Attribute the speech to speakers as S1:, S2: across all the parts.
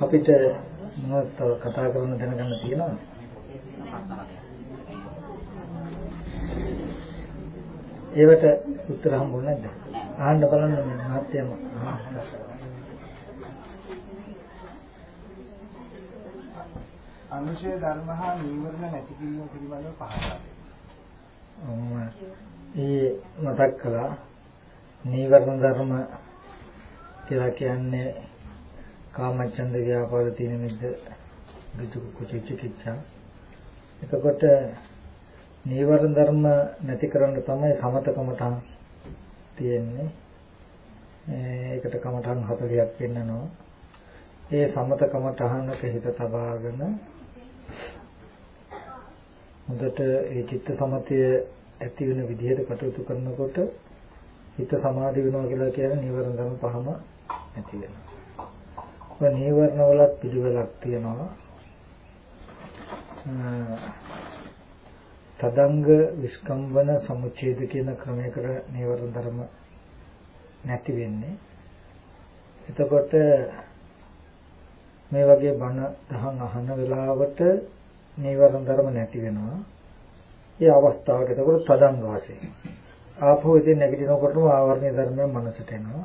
S1: අපිට මොනවද කතා කරන්න දැනගන්න තියෙනවද? ඒවට උත්තර හම්බුනේ නැද්ද? අහන්න බලන්න මහත්යම.
S2: අනුශය ධර්ම හා නීවරණ නැති කිරීම පිළිබඳව පහදා
S1: දෙන්න. ඒ මතක් කළා නීවරණ ධර්ම කියලා කියන්නේ කාමච්ඡන්ද ව්‍යාපාද තියෙන මිද්ද දුක කුචිචිකිච්ඡා එතකොට නීවරණ ධර්ම නැති කරන්න තමයි සමතකමටන් තියෙන්නේ. ඒකට කමඨං 40ක් පෙන්නනවා ඒ සමතකමටහනක හිත තබාගෙන හොඳට ඒ චිත්ත සමතය ඇති වෙන විදිහට කටයුතු කරනකොට හිත සමාධි වෙනවා කියලා කියන්නේ නීවරණ ධර්ම පහම නැති වෙනවා. ඒ නීවරණ වලත් පිළිවෙලක් තියෙනවා. තදංග විස්කම්බන සමුච්ඡේද කියන ක්‍රමයකට නීවරණ ධර්ම නැති වෙන්නේ. එතකොට මේ වගේ බණ දහම් අහන වෙලාවට නීවරණ ධර්ම නැති වෙනවා. ඒ අවස්ථාවට එතකොට තදංග වශයෙන් ආපහු ඉතින් නැගිටිනකොටම ආවරණීය ධර්මයන් මනසට එනවා.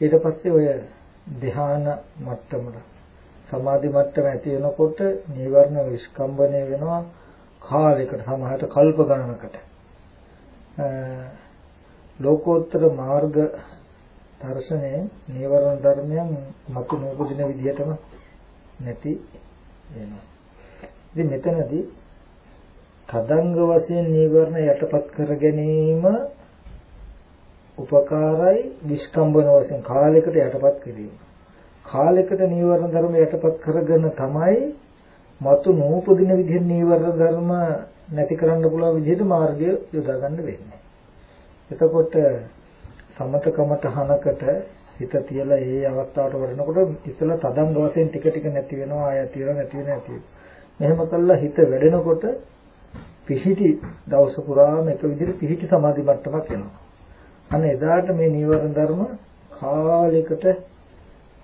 S1: ඊට පස්සේ ඔය ධ්‍යාන මට්ටමට සමාධි මට්ටම ඇති වෙනකොට නීවරණ විස්කම්බණය වෙනවා කාලයකට සමහරට කල්ප ගණනකට. ලෝකෝත්තර මාර්ග දර්ශනයේ නීවරණ ධර්මයන් මතු නූපදින විදිහටම නැති වෙනවා. ඉතින් මෙතනදී තදංග වශයෙන් නීවරණ යටපත් කර ගැනීම උපකාරයි විස්කම්බන වශයෙන් කාලයකට යටපත් කිරීම. කාලයකට නීවරණ ධර්ම යටපත් කරගෙන තමයි මතු නූපදින විදිහ නීවරණ ධර්ම නැති කරන්න පුළුවන් විදිහට මාර්ගය යොදා ගන්න වෙන්නේ. එතකොට සමතකමට හනකට හිත තියලා ඒ අවස්ථාවට වඩනකොට ඉතලා තදංග වශයෙන් ටික ටික නැති වෙනවා ආය ඇති වෙනවා නැති වෙනවා නැති වෙනවා. මෙහෙම කළා හිත වැඩෙනකොට පිහිටි දවස පුරාම එක විදිහට පිහිටි සමාධි මට්ටමක් එනවා. අන්න එදාට මේ නීවරණ ධර්ම කාලයකට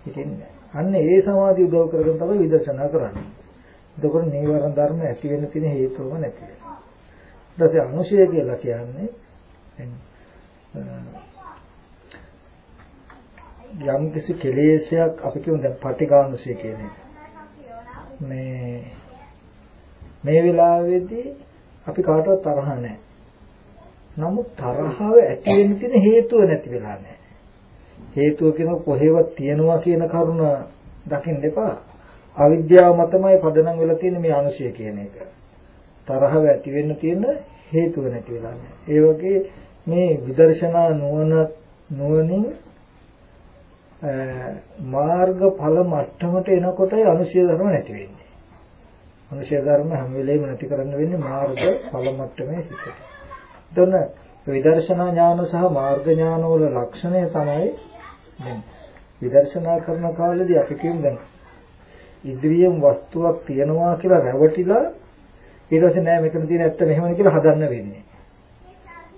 S1: හිටින්නේ. අන්න ඒ සමාධිය උදව් කරගෙන තමයි විදර්ශනා කරන්නේ. එතකොට නීවරණ ධර්ම ඇති වෙන්න තියෙන හේතුවම නැති වෙනවා. ඊට පස්සේ අනුශය කියලා කියන්නේ යම් කිසි කෙලෙසයක් අපි කියමු දැන් පටිඝානුසය කියන එක. මේ මේ වෙලාවේදී අපි කාටවත් තරහ නැහැ. නමුත් තරහව ඇති වෙන්න තියෙන හේතුව නැති වෙලා නැහැ. හේතුව කියන කොහෙවත් තියනවා කියන කරුණ දකින්න එපා. අවිද්‍යාව මතමයි පදනම් වෙලා තියෙන මේ අනුශය කියන එක. තරහව ඇති වෙන්න තියෙන හේතුව නැති වෙලා නැහැ. ඒ වගේ මේ විදර්ශනා නුවණ නුවණින් මාර්ගඵල මට්ටමට එනකොටයි අනුශය ධර්ම නැති වෙන්නේ. මනුෂ්‍ය ධර්ම හැම වෙලෙම නැති කරන්න වෙන්නේ මාර්ග ඵල මට්ටමේ සිට. එතන විදර්ශනා ඥාන සහ මාර්ග ඥාන වල ලක්ෂණය තමයි දැන් විදර්ශනා කරන කාලෙදී අපි කියමු දැන් ඉදිරියෙන් වස්තුවක් තියනවා කියලා රැවටිලා ඊට පස්සේ නෑ මෙතන තියෙන ඇත්ත මෙහෙමයි කියලා හදන්න වෙන්නේ.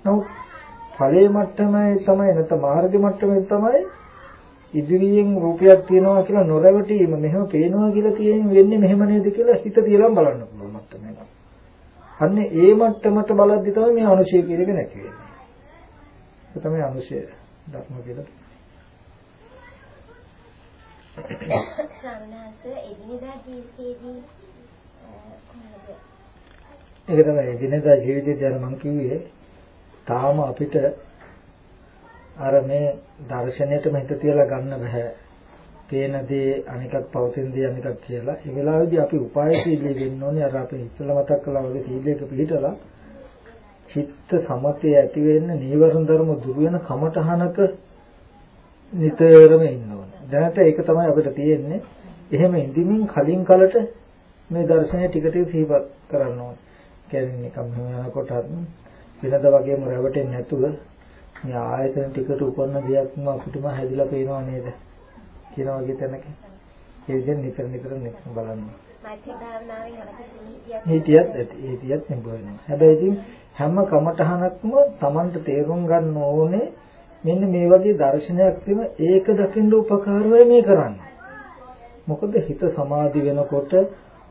S1: නමුත් ඵලයේ මට්ටමේ තමයි නැත්නම් මාර්ග මට්ටමේ තමයි ඉදිරියෙන් රූපයක් තියෙනවා කියලා නොරැවටීම මෙහෙම පේනවා කියලා තියෙන වෙන්නේ මෙහෙම නේද කියලා හිත තියලා බලන්න පුළුවන් මට්ටමක. අන්න ඒ මට්ටමට බලද්දි තමයි මේ අනුශය කියන එක නැති වෙන්නේ. ඒක තමයි අනුශය ධර්ම කියලා.
S3: ශ්‍රවණහස එදිනෙදා ජීවිතයේදී
S1: ඒක තමයි එදිනෙදා ජීවිතයේදී අර මම කිව්වේ තාම අපිට අර මේ දර්ශනයටම හිත තියලා ගන්න බෑ. පේන දේ අනිකක් පවතින දේ අනිකක් කියලා. ඒ වෙලාවේදී අපි උපායශීලී වෙන්න ඕනේ. අර අපි ඉස්සෙල්ලා මතක් කළා වගේ සීලයක පිළිතලා චිත්ත සමතය ඇති වෙන්න නීවරණ ධර්ම දුර වෙන කමඨහනක නිතරම ඉන්න ඕනේ. දැනට ඒක තමයි අපිට තියෙන්නේ. එහෙම ඉඳිමින් කලින් කලට මේ දර්ශනය ටික ටික සිහිපත් කරන්න ඕනේ. කියන්නේ නිකම් යනකොටත් වෙනද වගේම රැවටෙන්නේ නැතුව මේ ආයතන ටිකට උපන්න දෙයක්ම අපිටම හැදිලා පේනව නේද කියන වගේ තැනක ඒ විදිහෙන් නිතර නිතර බලන්න.
S3: මෛත්‍රී භාවනාවෙන් අවශ්‍ය
S1: හිතියත් ඇති නිබ වෙනවා. හැබැයි ඉතින් හැම කමටහනක්ම Tamanට තේරුම් ගන්න ඕනේ මෙන්න මේ වගේ දර්ශනයක් තියෙන ඒක දකින්න උපකාර මේ කරන්නේ. මොකද හිත සමාධි වෙනකොට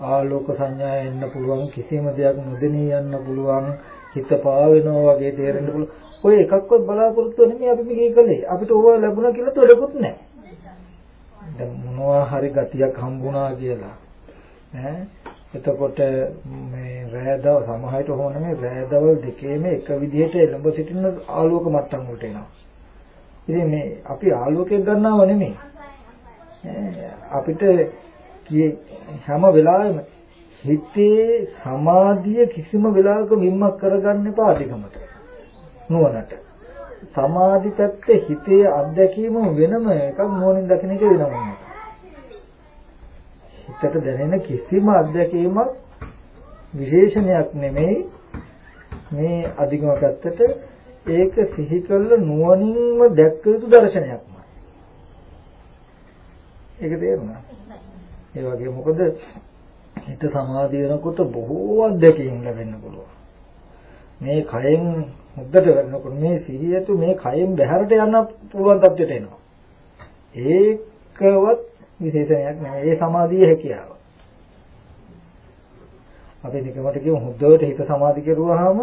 S1: ආලෝක සංඥා එන්න පුළුවන් කිසිම දෙයක් නොදෙනී යන්න පුළුවන් හිත පාවෙනවා වගේ තේරෙන්න පුළුවන්. ඔය එකක්වත් බලාපොරොත්තු නෙමෙයි අපි මේක කළේ. අපිට ඕවා ලැබුණා කියලා තොඩකුත් නැහැ. දැන් මොනවා හරි ගතියක් හම්බුණා කියලා ඈ එතකොට මේ රෑදව සමහරට හොම නෙමෙයි රෑදවල් දෙකේම එක විදිහට එළඹ සිටින ආලෝක මට්ටම් වලට එනවා. ඉතින් මේ අපි ආලෝකයක් ගන්නව නෙමෙයි. අපිට හැම වෙලාවෙම හිතේ සමාධිය කිසිම වෙලාවක මිම්මක් කරගන්න එපා අධිකමට. නුවණට. සමාධි පැත්තේ හිතේ අත්දැකීම වෙනම එකක් නුවණින් දකින එක වෙනම එකක්. හිතට දැනෙන කිසිම අත්දැකීමක් විශේෂණයක් නෙමෙයි මේ අධිගම පැත්තට ඒක සිහි කළ නුවණින්ම දැක්ක යුතු දර්ශනයක්මයි. ඒක තේරුණා? ඒ වගේ මොකද හිත සමාධිය වෙනකොට බොහෝ අත්දැකීම් ලැබෙන්න පුළුවන්. මේ කයෙන් මුද්දට වෙනකොට මේ සිහියතු මේ කයෙන් බැහැරට යන්න පුළුවන් තත්ත්වයට එනවා. ඒකවත් විශේෂණයක් නෙවෙයි. ඒ සමාධියේ හැකියාව. අපි නිකමට කියමු හොද්දවට හිත සමාධි කරුවාම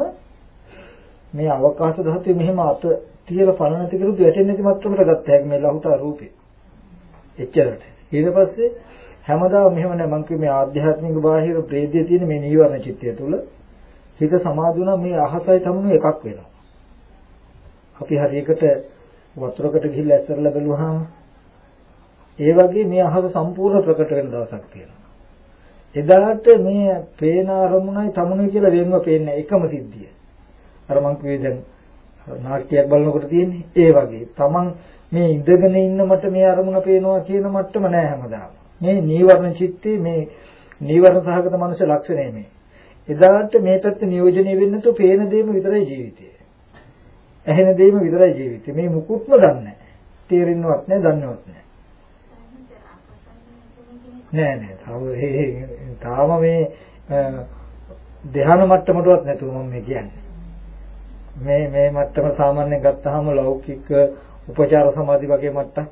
S1: මේ අවකාශ ධාතුවේ මෙහෙම අත තියලා පණ නැති කරුත් වැටෙන්නේ නැති මට්ටමට ගත්ත හැකි මේ ලහුතා රූපේ. එච්චරට. ඊට පස්සේ හැමදාම මෙහෙම නෑ මං කිව්වේ මේ ආධ්‍යාත්මික බාහිර ප්‍රේතය තියෙන මේ නීවරණ චිත්තය තුළ හිත සමාධි වුණා මේ අහසයි තමුණු එකක් වෙනවා. අපි හරියකට වතුරකට ගිහිල්ලා ඇස්සරලා බැලුවාම ඒ වගේ මේ අහස සම්පූර්ණ ප්‍රකට වෙන දවසක් තියෙනවා. එදාට මේ පේන අරමුණයි තමුණුයි කියලා වෙන්ව පේන්නේ එකම සිද්ධිය. අර මං කිව්වේ දැන් නාට්‍යයක් බලනකොට තියෙන්නේ ඒ වගේ. Taman මේ ඉඳගෙන ඉන්න මට මේ අරමුණ පේනවා කියන මට්ටම නෑ හැමදාම. මේ නීවරණ චිත්තේ මේ නීවරණ සහගත මනස ලක්ෂණය මේ. එදාට මේ පැත්ත නියෝජනය වෙන්න තු පේන දේම විතරයි ජීවිතය. ඇහෙන දේම විතරයි ජීවිතය. මේ මුකුත්ම දන්නේ නැහැ. තේරෙන්නවත් නැහැ, දන්නවත් නැහැ. නෑ නෑ. තාම මේ ධ්‍යාන මට්ටමටවත් නැතුව මම මේ කියන්නේ. මේ මේ මට්ටම සාමාන්‍යයෙන් ගත්තාම ලෞකික උපචාර සමාධි වගේ මට්ටම්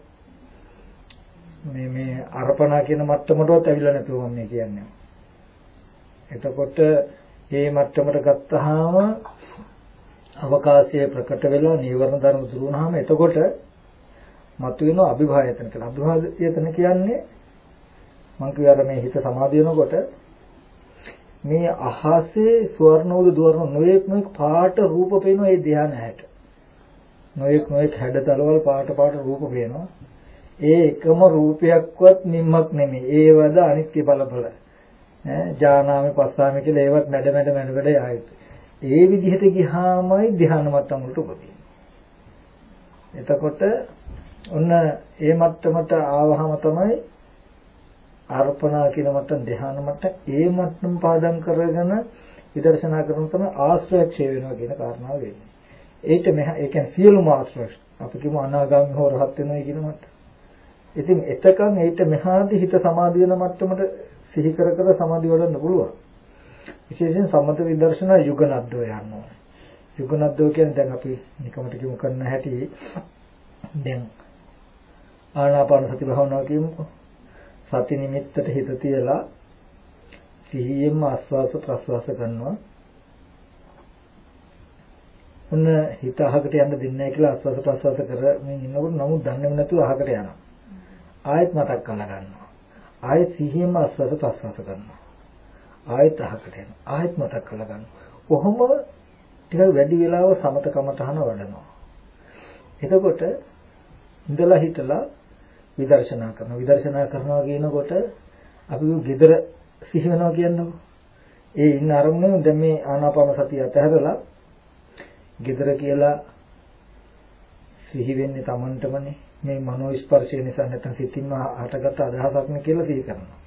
S1: මේ මේ අර්පණා කියන මට්ටමටවත් ඇවිල්ලා නැතුව මම මේ කියන්නේ. එතකොට මේ මට්ටමට ගත්තාම අවකාශය ප්‍රකට වෙලා නීවරණ ධර්ම දුරු වුණාම එතකොට මතුවෙන අභිභායතන කියලා. අභිභායතන කියන්නේ මම කියවර මේ හිත සමාධිය වෙනකොට මේ අහසේ ස්වර්ණෝද දුවරන නොයෙක් නොයෙක් පාට රූප පේනවා ඒ ධ්‍යාන හැට. නොයෙක් නොයෙක් හැඩතලවල් පාට පාට රූප පේනවා. ඒ එකම රූපයක්වත් නිම්මක් නෙමෙයි. ඒවද අනිත්‍ය බල බල. ඈ ජානාමි පස්සාමි කියලා ඒවත් මැඩ මැඩ මැඩ මැඩ ආයෙත්. ඒ විදිහට ගියාමයි ධ්‍යාන මට්ටම වලට උපදින්නේ. එතකොට ඔන්න ඒ මට්ටමට ආවහම තමයි අර්පණා කියන මට්ටම් ධ්‍යාන මට්ටම් ඒ මට්ටම් පාදම් කරගෙන විදර්ශනා කරන තමයි ආශ්‍රයක්ෂය වෙනවා කියන කාරණාව වෙන්නේ. ඒක මෙහා ඒ කියන්නේ සියලුම ආශ්‍රය අපි කියමු අනාගාමී හෝ රහත් වෙනවා කියන මට්ටම. ඉතින් එතකන් ඒිට මෙහාදී හිත සමාධි වෙන මට්ටමට සිහි කර කර සමාධි වඩන්න පුළුවන්. විශේෂයෙන් සම්මත විදර්ශනා යුගනද්දෝ යනවා. යුගනද්දෝ කියන්නේ දැන් අපි නිකමට කියමු කරන හැටි දැන් ආනාපාන සති භාවනාව කියමුකෝ. සති නිමිත්තට හිත තියලා සිහියෙන්ම ආස්වාස ප්‍රස්වාස කරනවා. ඔන්න හිත අහකට යන්න දෙන්නේ නැහැ කියලා ආස්වාස ප්‍රස්වාස කරමින් ඉන්නකොට නමුත් දන්නේම නැතුව අහකට යනවා. ආයෙත් මතක් කරලා ගන්නවා. ආයෙත් සිහියෙන්ම ආස්වාස ප්‍රස්වාස කරනවා. ආයෙත් අහකට යනවා. ආයෙත් මතක් කරලා ගන්නවා. කොහොම ටික වැඩි වෙලාව සමතකම තහන වඩනවා. එතකොට ඉඳලා හිටලා විදර්ශනා කරනවා. විදර්ශනා කරනවා කියනකොට අපි ගෙදර සිහි වෙනවා කියන්නකො. ඒ ඉන්න අරමුණ දැන් මේ ආනාපාන සතිය අතහැරලා ගෙදර කියලා සිහි වෙන්නේ Tamanටමනේ. මේ මනෝ ස්පර්ශය නිසා නැත්නම් සිතින්ම හටගත් අදහසක් නේ කියලා සිහි කරනවා.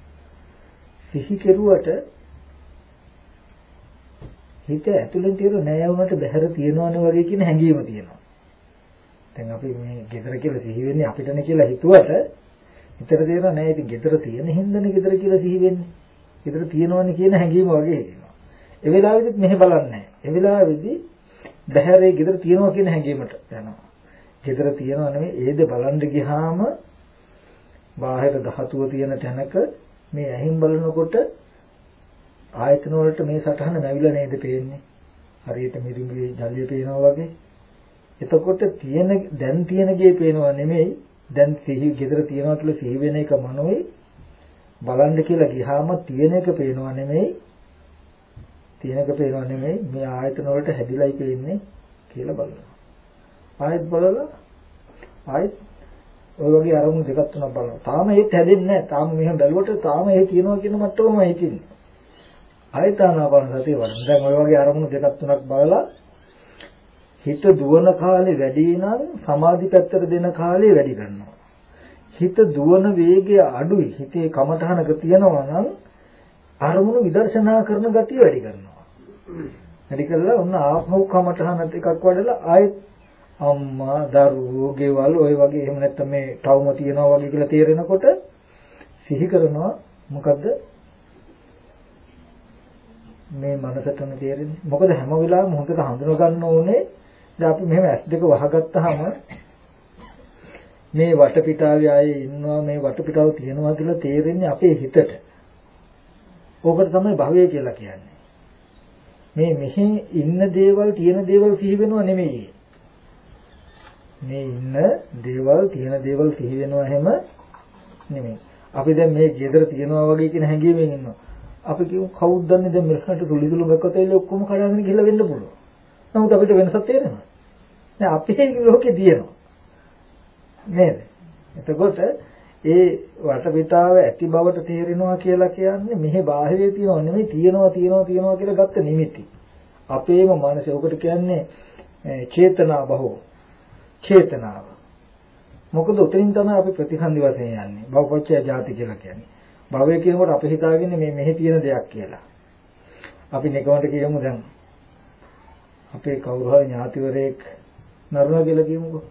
S1: සිහි කෙරුවට හිත ඇතුලෙන් තියෙන නෑ වුණට බහැර තියනවනේ වගේ කියන හැඟීම තියෙනවා. දැන් අපි මේ ගෙදර කියලා සිහි වෙන්නේ අපිටනේ කියලා හිතුවට හිතට තේරෙනවා නෑ ඉතින් ගෙදර තියෙන හින්දානේ ගෙදර කියලා සිහි වෙන්නේ. ගෙදර තියෙනවනේ කියන හැඟීම වගේ හිතෙනවා. ඒ වෙලාවෙදිත් මෙහෙ බලන්නේ නෑ. ඒ වෙලාවෙදි බහැරේ ගෙදර තියෙනවා කියන හැඟීමට යනවා. Gedara තියනව නෙමෙයි ඒද බලන්න ගියාම බාහිර ධාතුව තියෙන තැනක මේ ඇහින් බලනකොට ආයතන වලට මේ සටහන නැවිලා නේද පේන්නේ? හරියට මිරිඟුවේ ජලය පේනවා වගේ. එතකොට තියෙන දැන් තියෙන ගේ පේනවා නෙමෙයි දැන් සිහි gedara තියනවා කියලා සිහි වෙන එක මනෝයි. බලන්න කියලා ගියාම තියෙන එක පේනවා නෙමෙයි. තියෙන එක පේනවා නෙමෙයි. මේ ආයතන වලට හැදිලායි පේන්නේ කියලා බලනවා. ආයෙත් බලලා ආයෙත් ඔය වගේ අරමුණු දෙකක් තුනක් බලනවා. තාම ඒත් හැදෙන්නේ නැහැ. තාම මෙහෙම බැලුවට තාම ඒ තියෙනවා කියන මට්ටමම හිටින්නේ. ආයෙත් ආනාපාන සතිය වඩන. දැන් ඔය වගේ අරමුණු දෙකක් තුනක් බලලා හිත දුවන කාලේ වැඩි නම් සමාධි පැත්තට දෙන කාලේ වැඩි කරනවා. හිත දුවන වේගය අඩුයි. හිතේ කමඨහනක තියෙනවා නම් අරමුණු විදර්ශනා කරන ගතිය වැඩි කරනවා. වැඩි කරලා ඔන්න ආත්මෝ කමඨහනත් එකක් වඩලා ආයෙත් අම්මා දරුවෝ ගෙවල් ඔය වගේ එහෙම නැත්නම් මේ තවම තියනවා වගේ කියලා තේරෙනකොට සිහි කරනවා මොකද්ද මේ මනසටම තේරෙන්නේ මොකද හැම වෙලාවෙම හොඳට හඳුන ගන්න ඕනේ දැන් අපි මෙහෙම S2 වහගත්තාම මේ වටපිටාවේ ආයේ ඉන්නවා මේ වටපිටාව තියෙනවා කියලා තේරෙන්නේ අපේ හිතට. ඕකට තමයි භවය කියලා කියන්නේ. මේ මෙහි ඉන්න දේවල් තියෙන දේවල් සිහි වෙනව නෙමෙයි. මේ ඉන්න දේවල් තියෙන දේවල් සිහි වෙනවා හැම නෙමෙයි. අපි දැන් මේ ගෙදර තියනවා වගේ කියන හැඟීමෙන් ඉන්නවා. අපි කියමු කවුද දන්නේ දැන් මෙලකට සුළි සුළු ගක්කතේ ඔක්කොම කඩාගෙන ගිහලා වෙන්න පුළුවන්. නමුත් අපිට වෙනසක් තේරෙනවා. දැන් අපේ ලෝකේ තියෙනවා. නේද? එතකොට ඒ වටපිටාව ඇති බවට තේරෙනවා කියලා කියන්නේ මෙහි බාහිරේ තියෙනව නෙමෙයි තියෙනවා තියෙනවා තියෙනවා කියලා ගත්ත නිමිති. අපේම මනස උකට කියන්නේ චේතනා බහුව. චේතනාව. මොකද උතරින් තමයි අපි ප්‍රතිසන්දි වශයෙන් යන්නේ. භවපච්චය ಜಾති කියලා කියන්නේ. භවය කියනකොට අපි හිතාගන්නේ මේ මෙහි තියෙන දෙයක් කියලා. අපි නිකමට කියමු දැන් අපේ කවුරු හරි ඥාතිවරයෙක් නරුණා කියලා කියමුකෝ.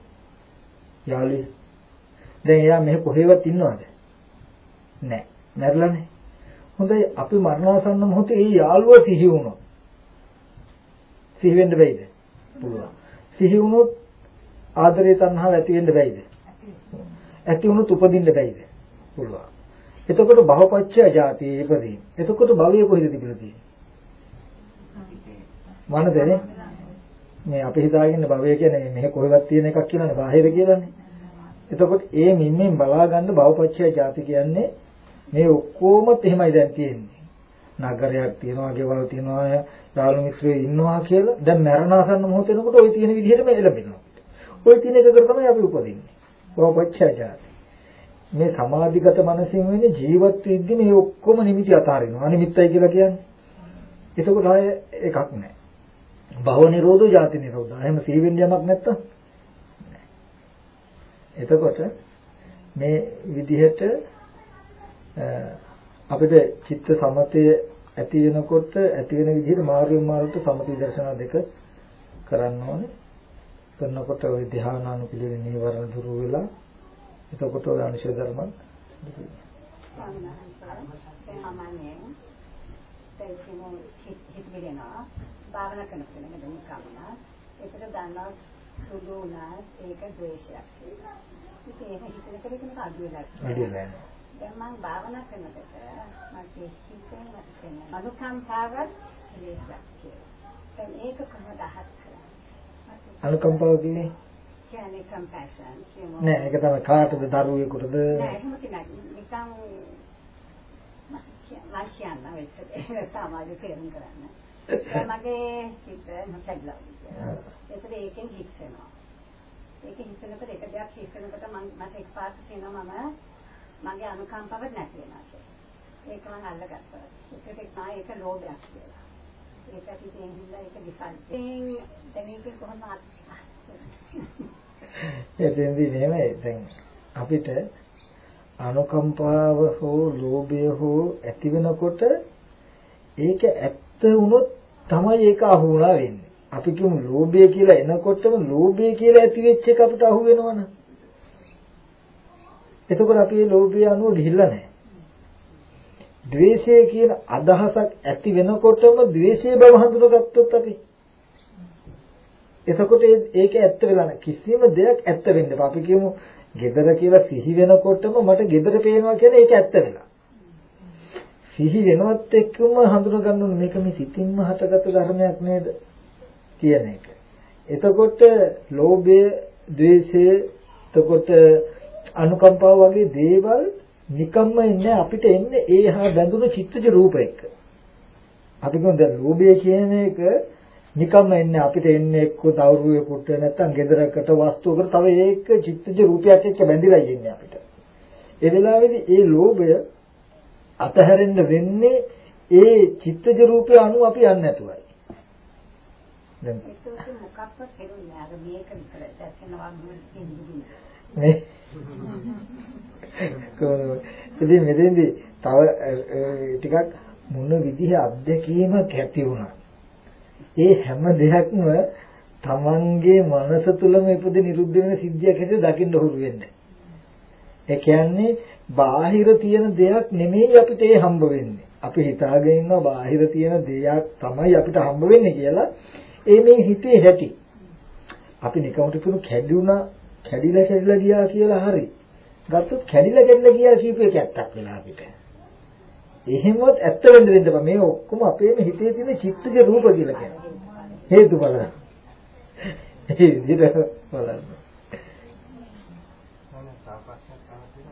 S1: යාළුවෙක්. දැන් එයා මෙහෙ කොහෙවත් ඉන්නවද? නැහැ. මැරිලානේ. හොඳයි අපි මරණාසන්න මොහොතේ ඒ යාළුවා සිහි වුණොත්. සිහි වෙන්න බැයිද? පුළුවන්. සිහි වුණොත් ආදරේ තණ්හාව ඇති වෙන්න බැයිද? ඇති වුණොත් උපදින්න බැයිද? පුළුවන්. එතකොට භවපච්චය જાතිය ඉපදී. එතකොට භවය කොහෙද තිබිලා තියෙන්නේ? මනසේ මේ අපි හිතාගෙන භවය කියන්නේ මෙහෙ කොහෙවත් තියෙන එකක් කියලානේ බාහිර කියලානේ. එතකොට ඒ මින්මෙන් බලා ගන්න භවපච්චය જાති කියන්නේ මේ ඔක්කොම එහෙමයි දැන් තියෙන්නේ. නගරයක් තියෙනවා, ගෙවල් තියෙනවා, යාළු මිත්‍රයෝ ඉන්නවා කියලා දැන් මරණ ආසන්න මොහොතේනකොට ওই තියෙන විදිහටම එළඹෙනවා. ওই তিන එකකට තමයි අපි උපදින්නේ. සෝපච්ඡාජාති. මේ සමාධිගත මනසින් වෙන්නේ ජීවත් වෙද්දී මේ ඔක්කොම නිමිති අතාරිනවා. අනිමිත්තයි කියලා කියන්නේ. එතකොට ආය එකක් නැහැ. භව නිරෝධෝ ජාති නිරෝධා. එහෙම සීවෙන් යමක් නැත්තම්. එතකොට මේ විදිහට අපිට චිත්ත සමතය ඇති වෙනකොට ඇති වෙන විදිහට මාර්ග මාර්ගට සමති දර්ශන දෙක කරන්න ඕනේ. කරනකොට ওই ධානානුපිළිවෙල නීවරණ දුරු වෙලා එතකොට ඔය අනිශ්චය ධර්ම
S4: සාමාන්‍යයෙන් තේසිමු හිත විදිනවා භාවනා කරනකොට නේද නිකම්ම ඒකට දන්නවා සුදු උනා ඒක ද්වේෂයක් කියලා. ඉතින් ඒක හිතන කෙනෙක් අඩු වෙලා
S1: අඩු වෙලා
S4: දැන් මම භාවනා කරනකොට මට හිතෙන් මට තේරෙනවා අනුකම්පාවත් ද්වේෂයක් කියලා. දැන් ඒක කොහොමද අහත් කරන්නේ?
S1: අනුකම්පාව කියන්නේ
S4: කියන්නේ compassion කියමු.
S1: නෑ ඒක තමයි කාටද දරුවෙකුටද
S4: නෑ එහෙම කියන්නේ නිකන් මම කියන්න වෙච්ච තමයි තේරුම් කරන්න. මගේ හිත නැත්ලා. ඒතර ඒකෙන් හිස්සෙනවා. ඒකෙන් හිස්සෙනකොට එක දෙයක් හිස්සෙනකොට මම මට එකපාරට තේනවා මම මගේ අනුකම්පාව නැති වෙනවා. ඒක මම අල්ලගත්තා. ඒකට නා ඒක ලෝභයක් කියලා. ඒක පිටින් හින්දා ඒක විසල්ප. දැන් ඒක කොහොමද
S1: එතෙන්දී නෙමෙයි දැන් අපිට අනුකම්පාව හෝ ලෝභය හෝ ඇති වෙනකොට ඒක ඇත්ත වුණොත් තමයි ඒක අහු වුණා වෙන්නේ. අපි කියමු ලෝභය කියලා එනකොටම ලෝභය කියලා ඇති වෙච්ච එක අපිට අහු වෙනවනේ. එතකොට අපි මේ ලෝභය අනුව ගිහිල්ලා නැහැ. ද්වේෂය කියන අදහසක් ඇති වෙනකොටම ද්වේෂයේ බව හඳුනගත්තොත් අපි එතකොට ඒක ඇත්ත වෙලා නැහැ. කිසිම දෙයක් ඇත්ත වෙන්න බෑ. අපි කියමු gedara කියලා සිහි වෙනකොටම මට gedara පේනවා කියලා ඒක ඇත්ත වෙලා. සිහි වෙනවත් එක්කම හඳුනා ගන්න ඕනේ මේක මේ සිතින්ම හටගත් ධර්මයක් නේද කියන එක. එතකොට ලෝභය, ද්වේෂය, එතකොට අනුකම්පාව වගේ දේවල් නිකම්ම ඉන්නේ අපිට එන්නේ ඒ හා බැඳුණු චිත්තජ රූප එක්ක. අපි කියමු දැන් ලෝභය කියන එක නිකම්ම එන්නේ අපිට එන්නේ එක්ක දවුරුවෙකුට නැත්නම් ගෙදරකට වස්තුවකට තව ඒක චිත්තජ රූපයක් එක්ක බැඳිලා ඉන්නේ අපිට. ඒ වෙලාවේදී ඒ ලෝභය අතහැරෙන්න වෙන්නේ ඒ චිත්තජ රූපය අනුව අපි යන්නේ නැතුවයි.
S4: දැන් මොකක්වත් හෙළුන්නේ අර මේක විතර දැක්කනවා
S1: නේ කොහොමද ඉතින් මෙතෙන්දී තව ටිකක් මොන විදිහ අත්දැකීමක් ඇති වුණා ඒ හැම දෙයක්ම තමන්ගේ මනස තුලම ඉපද නිරුද්ධ වෙන සිද්ධියක් හැටියට දකින්න හුරු වෙන්න. ඒ කියන්නේ බාහිර තියෙන දෙයක් නෙමෙයි අපිට ඒ හම්බ වෙන්නේ. අපි හිතාගෙන ඉන්නවා බාහිර තියෙන දෙයක් තමයි අපිට හම්බ වෙන්නේ කියලා. ඒ මේ හිතේ හැටි. අපි නිකම්ට කියමු කැඩුනා, කැඩිලා කැඩිලා ගියා කියලා හරි. ගත්තොත් කැඩිලා කැඩිලා ගියා කියපු එක ඇත්තක් වෙලා අපිට. එහෙමවත් ඇත්ත වෙන්න දෙන්න බෑ. මේ ඔක්කොම අපේම හිතේ තියෙන චිත්තජ රූප කියලා කියනවා. හේතු බලන්න. ඒ විදිහට බලන්න.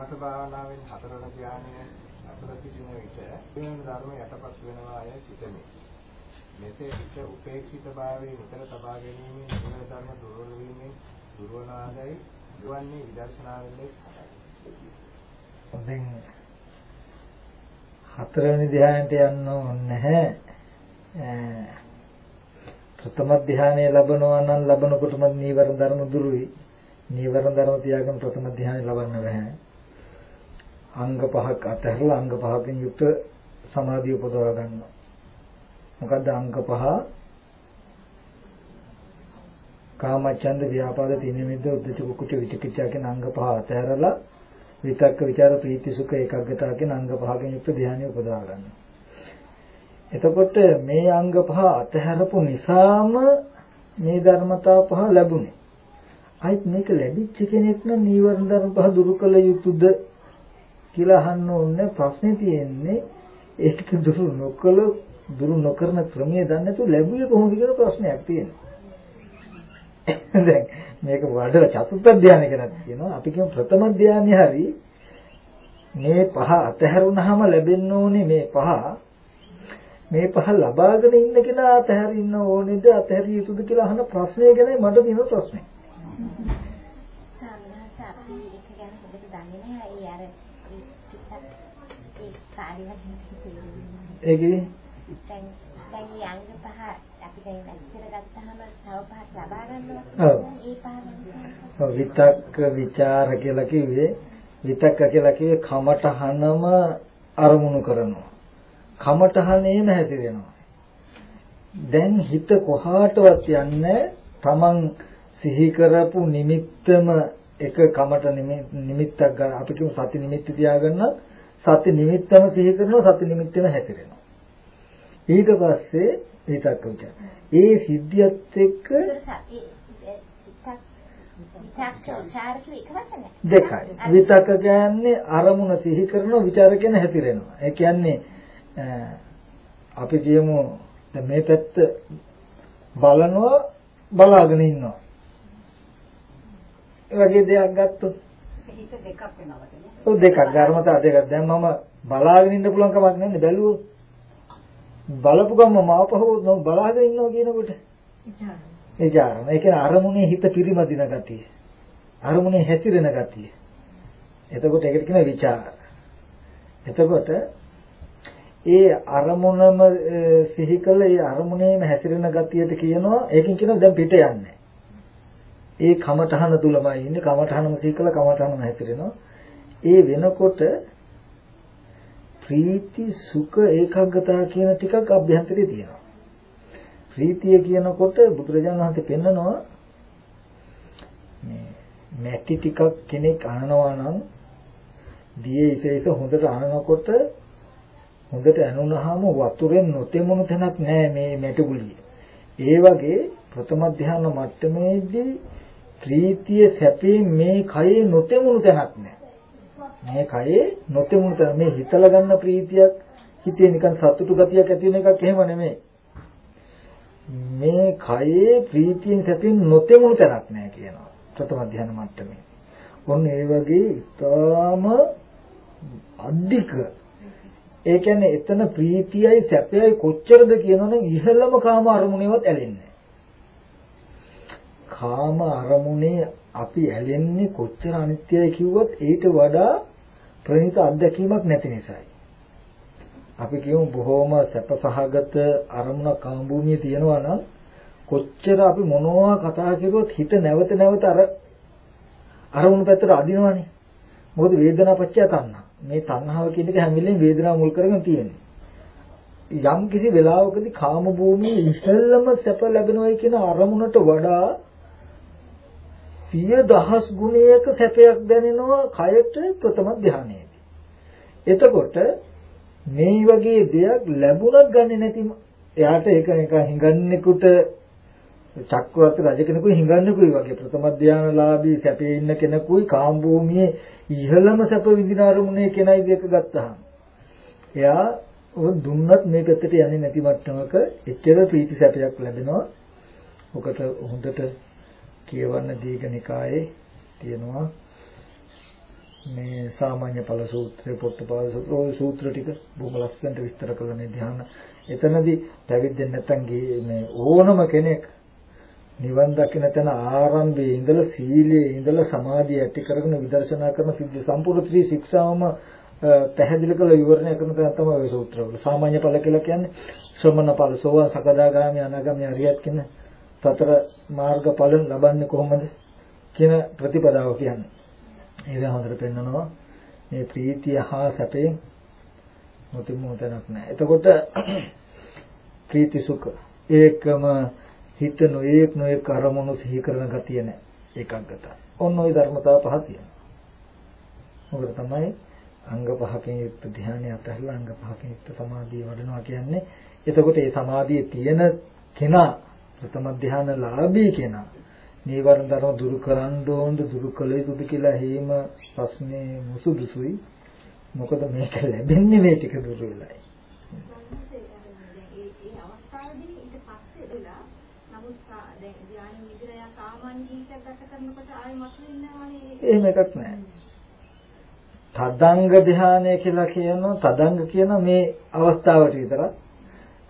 S2: මත භාවනාවෙන් හතරවන ධානයේ අතර සිටින විට වෙන ධර්ම යටපත් වෙනවා අය සිතමි. මෙසේ සිත උපේක්ෂිත භාවයේ නිතර තබා ගැනීමෙන් නිවන ධර්ම දුර්වල වීමෙන් දුර්වනාදයි දුවන්නේ විදර්ශනාවෙන්ද
S1: දැන් හතරවෙනි ධ්‍යානයට යන්න ඕනේ නැහැ. ප්‍රථම ධ්‍යානය ලැබනවා නම් ලැබනකොටම නීවරණ ධර්ම දුරුයි. නීවරණ ධර්ම තියාගෙන ප්‍රථම ධ්‍යානය ලබන්න බෑ. අංග පහක් අතහැරලා අංග පහකින් යුක්ත සමාධිය උපදවා ගන්නවා. මොකද්ද අංග පහ? කාමචන්ද ව්‍යාපාද තිනෙමිද්ද උද්දච්ච කුච්ච විචිකිච්ඡා කියන අංග පහ අතහැරලා විතක්ක ਵਿਚාර ප්‍රීති සුඛ ඒකාග්‍රතාව කියන අංග පහකින් යුක්ත ධානය උපදවා ගන්නවා. එතකොට මේ අංග පහ අතහැරපු නිසාම මේ ධර්මතා පහ ලැබුණේ. අයිත් මේක ලැබිච්ච කෙනෙක් නම් නීවරණ ධර්ම පහ දුරු කළ යුතුද කියලා අහන්න ඕනේ ප්‍රශ්නේ තියෙන්නේ ඒක දුරු නොකළ දුරු නොකරන ක්‍රමයේ දන්නේ නැතුව ලැබුවේ කොහොමද කියන ප්‍රශ්නයක් තියෙනවා. දැන් මේක වඩ චතුත්ථ ධානය කියලා කියනවා. අපි කියමු ප්‍රථම ධානය හරි මේ පහ අතහැරුණාම ලැබෙන්න ඕනේ මේ පහ මේ පහ ලබාගෙන ඉන්න කෙනා අතහැරින්න ඕනේද අතහැරිය යුතුද කියලා අහන ප්‍රශ්නය ගැන මට තියෙන ප්‍රශ්නේ.
S3: ඒක ගැන හොඳට දන්නේ නැහැ. ඒ අර ඒ කාර්යයක්
S1: ඒකේ
S3: දැන් දැන් මේ අංග පහ අපි දැන් ඉස්සර ගත්තාම තව පහක් ලබා ගන්නවා.
S1: ඔව්.
S3: ඒ පහ
S1: ඔව් විතක්ක ਵਿਚාර කියලා කිව්වේ විතක්ක කියලා කිව්වේ කමඨහනම අරමුණු කරනවා. කමඨහනේම හැසිරෙනවා. දැන් හිත කොහාටවත් යන්නේ තමන් සිහි කරපු නිමිත්තම එක කමට නිමිත්තක් ගන්න අපි කියමු සති නිමිත්ත තියාගන්න සති නිමිත්තම සිහි කරනවා සති නිමිත්තම හැසිරෙනවා ඊට පස්සේ විතක්ක විචාර. ඒ සිද්ධියත් එක්ක දෙකයි. විතක්ක කියන්නේ අරමුණ සිහි කරන විචාර කියන හැතිරෙනවා. ඒ කියන්නේ අපි කියමු දැන් මේ පැත්ත බලනවා බලාගෙන ඉන්නවා. ඒ වගේ දෙයක් ගත්තොත්
S4: හිත දෙකක් වෙනවා.
S1: ඔව් දෙකක් ධර්මතා දෙකක්. දැන් මම බලාගෙන ඉන්න පුළුවන් කමක් නැහැ බැලුවොත්. බලපු ගම මාපහුව බලාගෙන ඉන්නවා කියනකොට විචාරණ. ඒ කියන්නේ අරමුණේ හිත පිරිමදින ගතිය. අරමුණේ හැතිරෙන ගතිය. එතකොට ඒකට කියන විචාර. එතකොට ඒ අරමුණම සිහි කළ ඒ අරමුණේම හැතිරෙන ගතියට කියනවා ඒකෙන් කියනවා දැන් පිට යන්නේ. ඒ කමඨහන තුලමයි ඉන්නේ කමඨහනම සිහි කළ කමඨහනම හැතිරෙනවා. ඒ වෙනකොට ප්‍රීති සුඛ ඒකාග්‍රතාව කියන ටිකක් අභ්‍යන්තරේ තියෙනවා. ප්‍රීතිය කියනකොට බුදුරජාණන් වහන්සේ පෙන්නනවා මේ මැටි ටිකක් කෙනෙක් අනනවා නම් දියේ ඉතේක හොඳට අනනකොට හොඳට ඇනුනහම වතුරෙන් නොතෙමුණු තැනක් නෑ මේ මැටි ගුලිය. ඒ වගේ ප්‍රථම ධ්‍යාන මට්ටමේදී ප්‍රීතිය සැපේ මේ කයේ නොතෙමුණු තැනක් නැහැ. මේ කයේ නොතෙමුණු තැන මේ හිතලා ගන්න ප්‍රීතියක් හිතේ නිකන් සතුටු ගතියක් ඇති වෙන එකක් එහෙම නෙමෙයි. මේ කයේ ප්‍රීතියෙන් සැපෙන් නොතෙමුණු තැනක් නැහැ කියනවා. ප්‍රථම ධ්‍යාන මට්ටමේ. ඔන්න ඒ වගේ ඊටාම අධික ඒ කියන්නේ එතන ප්‍රීතියයි සැපයයි කොච්චරද කියනවනම් ඉහළම කාම අරමුණේවත් ඇලෙන්නේ කාම අරමුණේ අපි ඇලෙන්නේ කොච්චර අනිත්‍යයි කිව්වොත් ඊට වඩා ප්‍රණීත අත්දැකීමක් නැති නිසායි. අපි කියමු බොහොම සැපසහගත අරමුණ කාම භූමියේ තියෙනවා නම් කොච්චර අපි මොනවා කතා කරුවොත් හිත නැවත නැවත අර අරමුණු පැත්තට අදිනවනේ. මොකද වේදනා පච්චය තණ්හා. මේ තණ්හාව කියන එක හැම වෙලෙම වේදනාව මුල් කරගෙන තියෙන්නේ. යම් කිසි වෙලාවකදී කාම භූමියේ ඉහළම සැප ලැබෙනවයි කියන අරමුණට වඩා සිය දහස් ගුණයක සැපයක් දැනෙනවා කයට ප්‍රථම ධානයේදී. එතකොට මේ වගේ දෙයක් ලැබුණත් ගන්නෙ නැති එයාට ඒක එක හිඟන්නෙකුට චක්‍රවර්ති රජ කෙනෙකුයි හිඟන්නෙකුයි වගේ ප්‍රථම ධානලාභී සැපේ ඉන්න කෙනෙකුයි කාම භූමියේ ඉහළම සැප විඳින අරමුණේ කෙනයි දෙක ගත්තාම එයා දුන්නත් මේ පැත්තට යන්නේ නැති මට්ටමක එච්චර ප්‍රීති සැපයක් ලැබෙනවා. ඔකට හොඳට කියවන්න දීඝනිකායේ තියෙනවා මේ සාමාන්‍ය ඵල සූත්‍රය පොට්ටපාද සූත්‍ර ටික බොහොම ලස්සනට විස්තර කරන ධ්‍යාන. එතනදී පැවිද්දෙන් නැත්තම් මේ ඕනම කෙනෙක් නිවන් දකින තැන ආරම්භයේ ඉඳලා සීලයේ ඉඳලා සමාධිය ඇති කරගෙන විදර්ශනා කරන සිද්ධ සම්පූර්ණ ත්‍රි ශික්ෂාවම පැහැදිලි කළ විවරණය කරන තැන තමයි ওই සූත්‍රවල. සාමාන්‍ය ඵල කියලා කියන්නේ ශ්‍රමණ ඵල, සෝවාන්, සකදාගාමී, අනාගාමී, අරියත් කියන සතර මාර්ග ඵල ලබන්නේ කොහොමද කියන ප්‍රතිපදාව කියන්නේ. ඒක හොඳට පෙන්නනවා මේ ප්‍රීතිය හා සැපේ මොතිමෝතනක් නැහැ. එතකොට ප්‍රීති සුඛ ඒකම හිත නොයේක් නොයේක් අරමුණු සිහි කරන ගතිය නැහැ. ඒකග්ගත. ඔන්න ওই ධර්මතාව පහ තියෙනවා. මොකද තමයි අංග පහකින් යුක්ත ධ්‍යානය අතහැරලා අංග පහකින් යුක්ත සමාධිය වඩනවා කියන්නේ. එතකොට මේ සමාධියේ තියෙන කෙනා ප්‍රථම ධ්‍යානලාභී කෙනා නීවරණ ධර්ම දුරු කරන්න ඕනද දුරු කළ යුතුද කියලා හේම ප්‍රශ්නේ මුසුදුසුයි. මොකද මේක ලැබෙන්නේ මේ ටික දුරු වෙලයි. එහෙම එකක් නැහැ. තදංග ධානය කියලා කියනවා තදංග කියන මේ අවස්ථාවට විතරක්.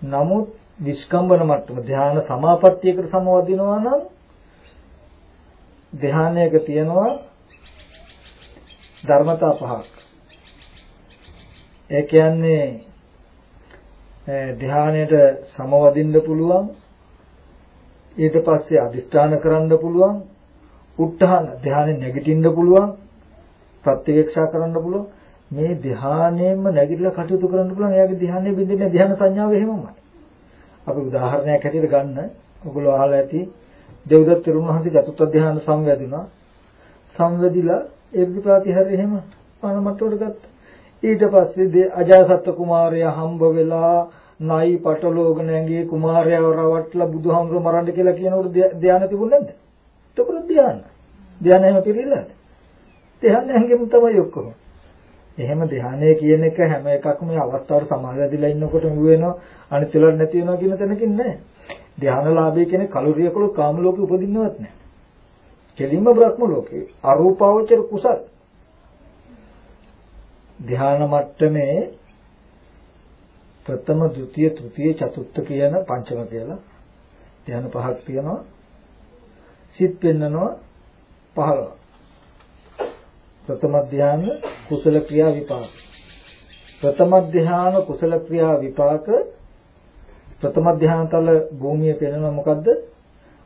S1: නමුත් විස්කම්බන මට්ටම ධාන සමාපත්තියකට සමවදිනවා නම් ධානයක තියෙනවා ධර්මතා පහක්. ඒ කියන්නේ ධානයට සමවදින්න පුළුවන් ඊට පස්සේ අදිස්ථාන කරන්න පුළුවන් උත්හාන ධානය නැගිටින්න පුළුවන් ප්‍රත්‍යක්ෂා කරන්න පුළුවන්. මේ ධානයෙන්ම නැගිටලා කටයුතු කරන්න පුළුවන්. එයාගේ ධානයේ බින්දින ධාන සංඥාව එහෙමමයි. අපි උදාහරණයක් හැටියට ගන්න ඔයගොල්ලෝ අහලා ඇති දෙව්දත් තෙරුණහන්සේ චතුත්ථ ධාන සංවැදුනා සංවැදිලා ඒකේ ප්‍රතිහාරය එහෙම පනමට්ටුවට ගත්තා ඊට පස්සේ අජාසත් කුමාරයා හම්බ වෙලා නයි පටලෝගන ඇඟේ කුමාරයව රවට්ටලා බුදුහාමුදුරුවෝ මරන්න කියලා කියනකොට ධානය තිබුණේ නැද්ද? එතකොට ධානය. ධානය හැම පිළිලාද? ධානය හැංගෙම තමයි ඔක්කොම. එහෙම ධානය කියන එක හැම එකක්ම මේ අවස්ථාවට සමාදදිලා ඉන්නකොට මු වෙනවා අනිත් වෙලාවට නැති වෙනවා කියන තැනකින් නෑ. ධානලාභය කියන්නේ කලුරිය කළොත් කාම ලෝකෙ උපදින්නවත් නෑ. කෙලින්ම බ්‍රහ්ම ලෝකේ අරූපාවචර කුසල් ධාන මට්ටමේ ප්‍රථම, ဒုတိ ය, තෘතිය, චතුර්ථ කියන පංචම කියලා ධාන පහක් තියෙනවා. සිත් පෙන්නනවා 15. ප්‍රථම ධ්‍යාන කුසල ක්‍රියා විපාක. ප්‍රථම ධ්‍යාන කුසල ක්‍රියා විපාක ප්‍රථම ධ්‍යානතල භූමිය පෙනෙන මොකද්ද?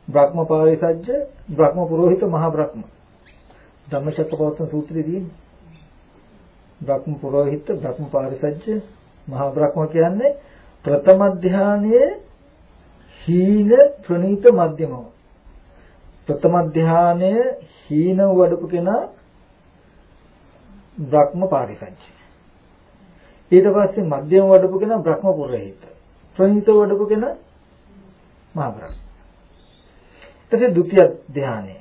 S1: බ්‍රහ්ම පාරිසජ්ජ, බ්‍රහ්ම පුරোহিত මහා බ්‍රහ්ම. ධම්මචක්කපවත්තන සූත්‍රයේදී බ්‍රහ්ම පුරোহিত, බ්‍රහ්ම පාරිසජ්ජ, මහා බ්‍රහ්ම කියන්නේ ප්‍රථම ධ්‍යානයේ හීන ප්‍රනීත මධ්‍යමව. ප්‍රථම ධ්‍යානයේ හීන වඩපු කෙනා බ්‍රහ්ම පාරිසංචය. ඊට පස්සේ මධ්‍යම වඩපු කෙනා බ්‍රහ්ම පුරහිත. ප්‍රණීත වඩපු කෙනා මහා බ්‍රහ්ම. ඊටසේ ဒုတိ ය ධානය.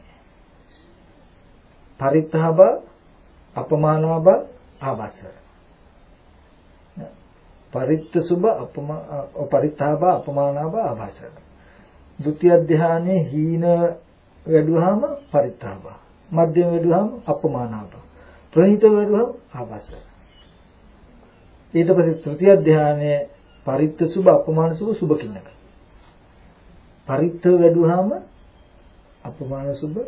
S1: පරිත්තහබ අපමානවබ ආවසර. පරිත්ත සුභ අපමා පරිත්තාබ අපමානබ ආවසර. ဒုတိ ය ධානයේ හීන වැඩුවාම පරිත්තාබ. මධ්‍යම වැඩුවාම අපමානබ. ප්‍රණීත වැඩුවාම ආවසර. ඊට පස්සේ තෘතිය ධානයේ පරිත්ත සුභ අපමාන සුභ සුභ කින්නක. පරිත්ත වැඩුවාම අපමාන සුභ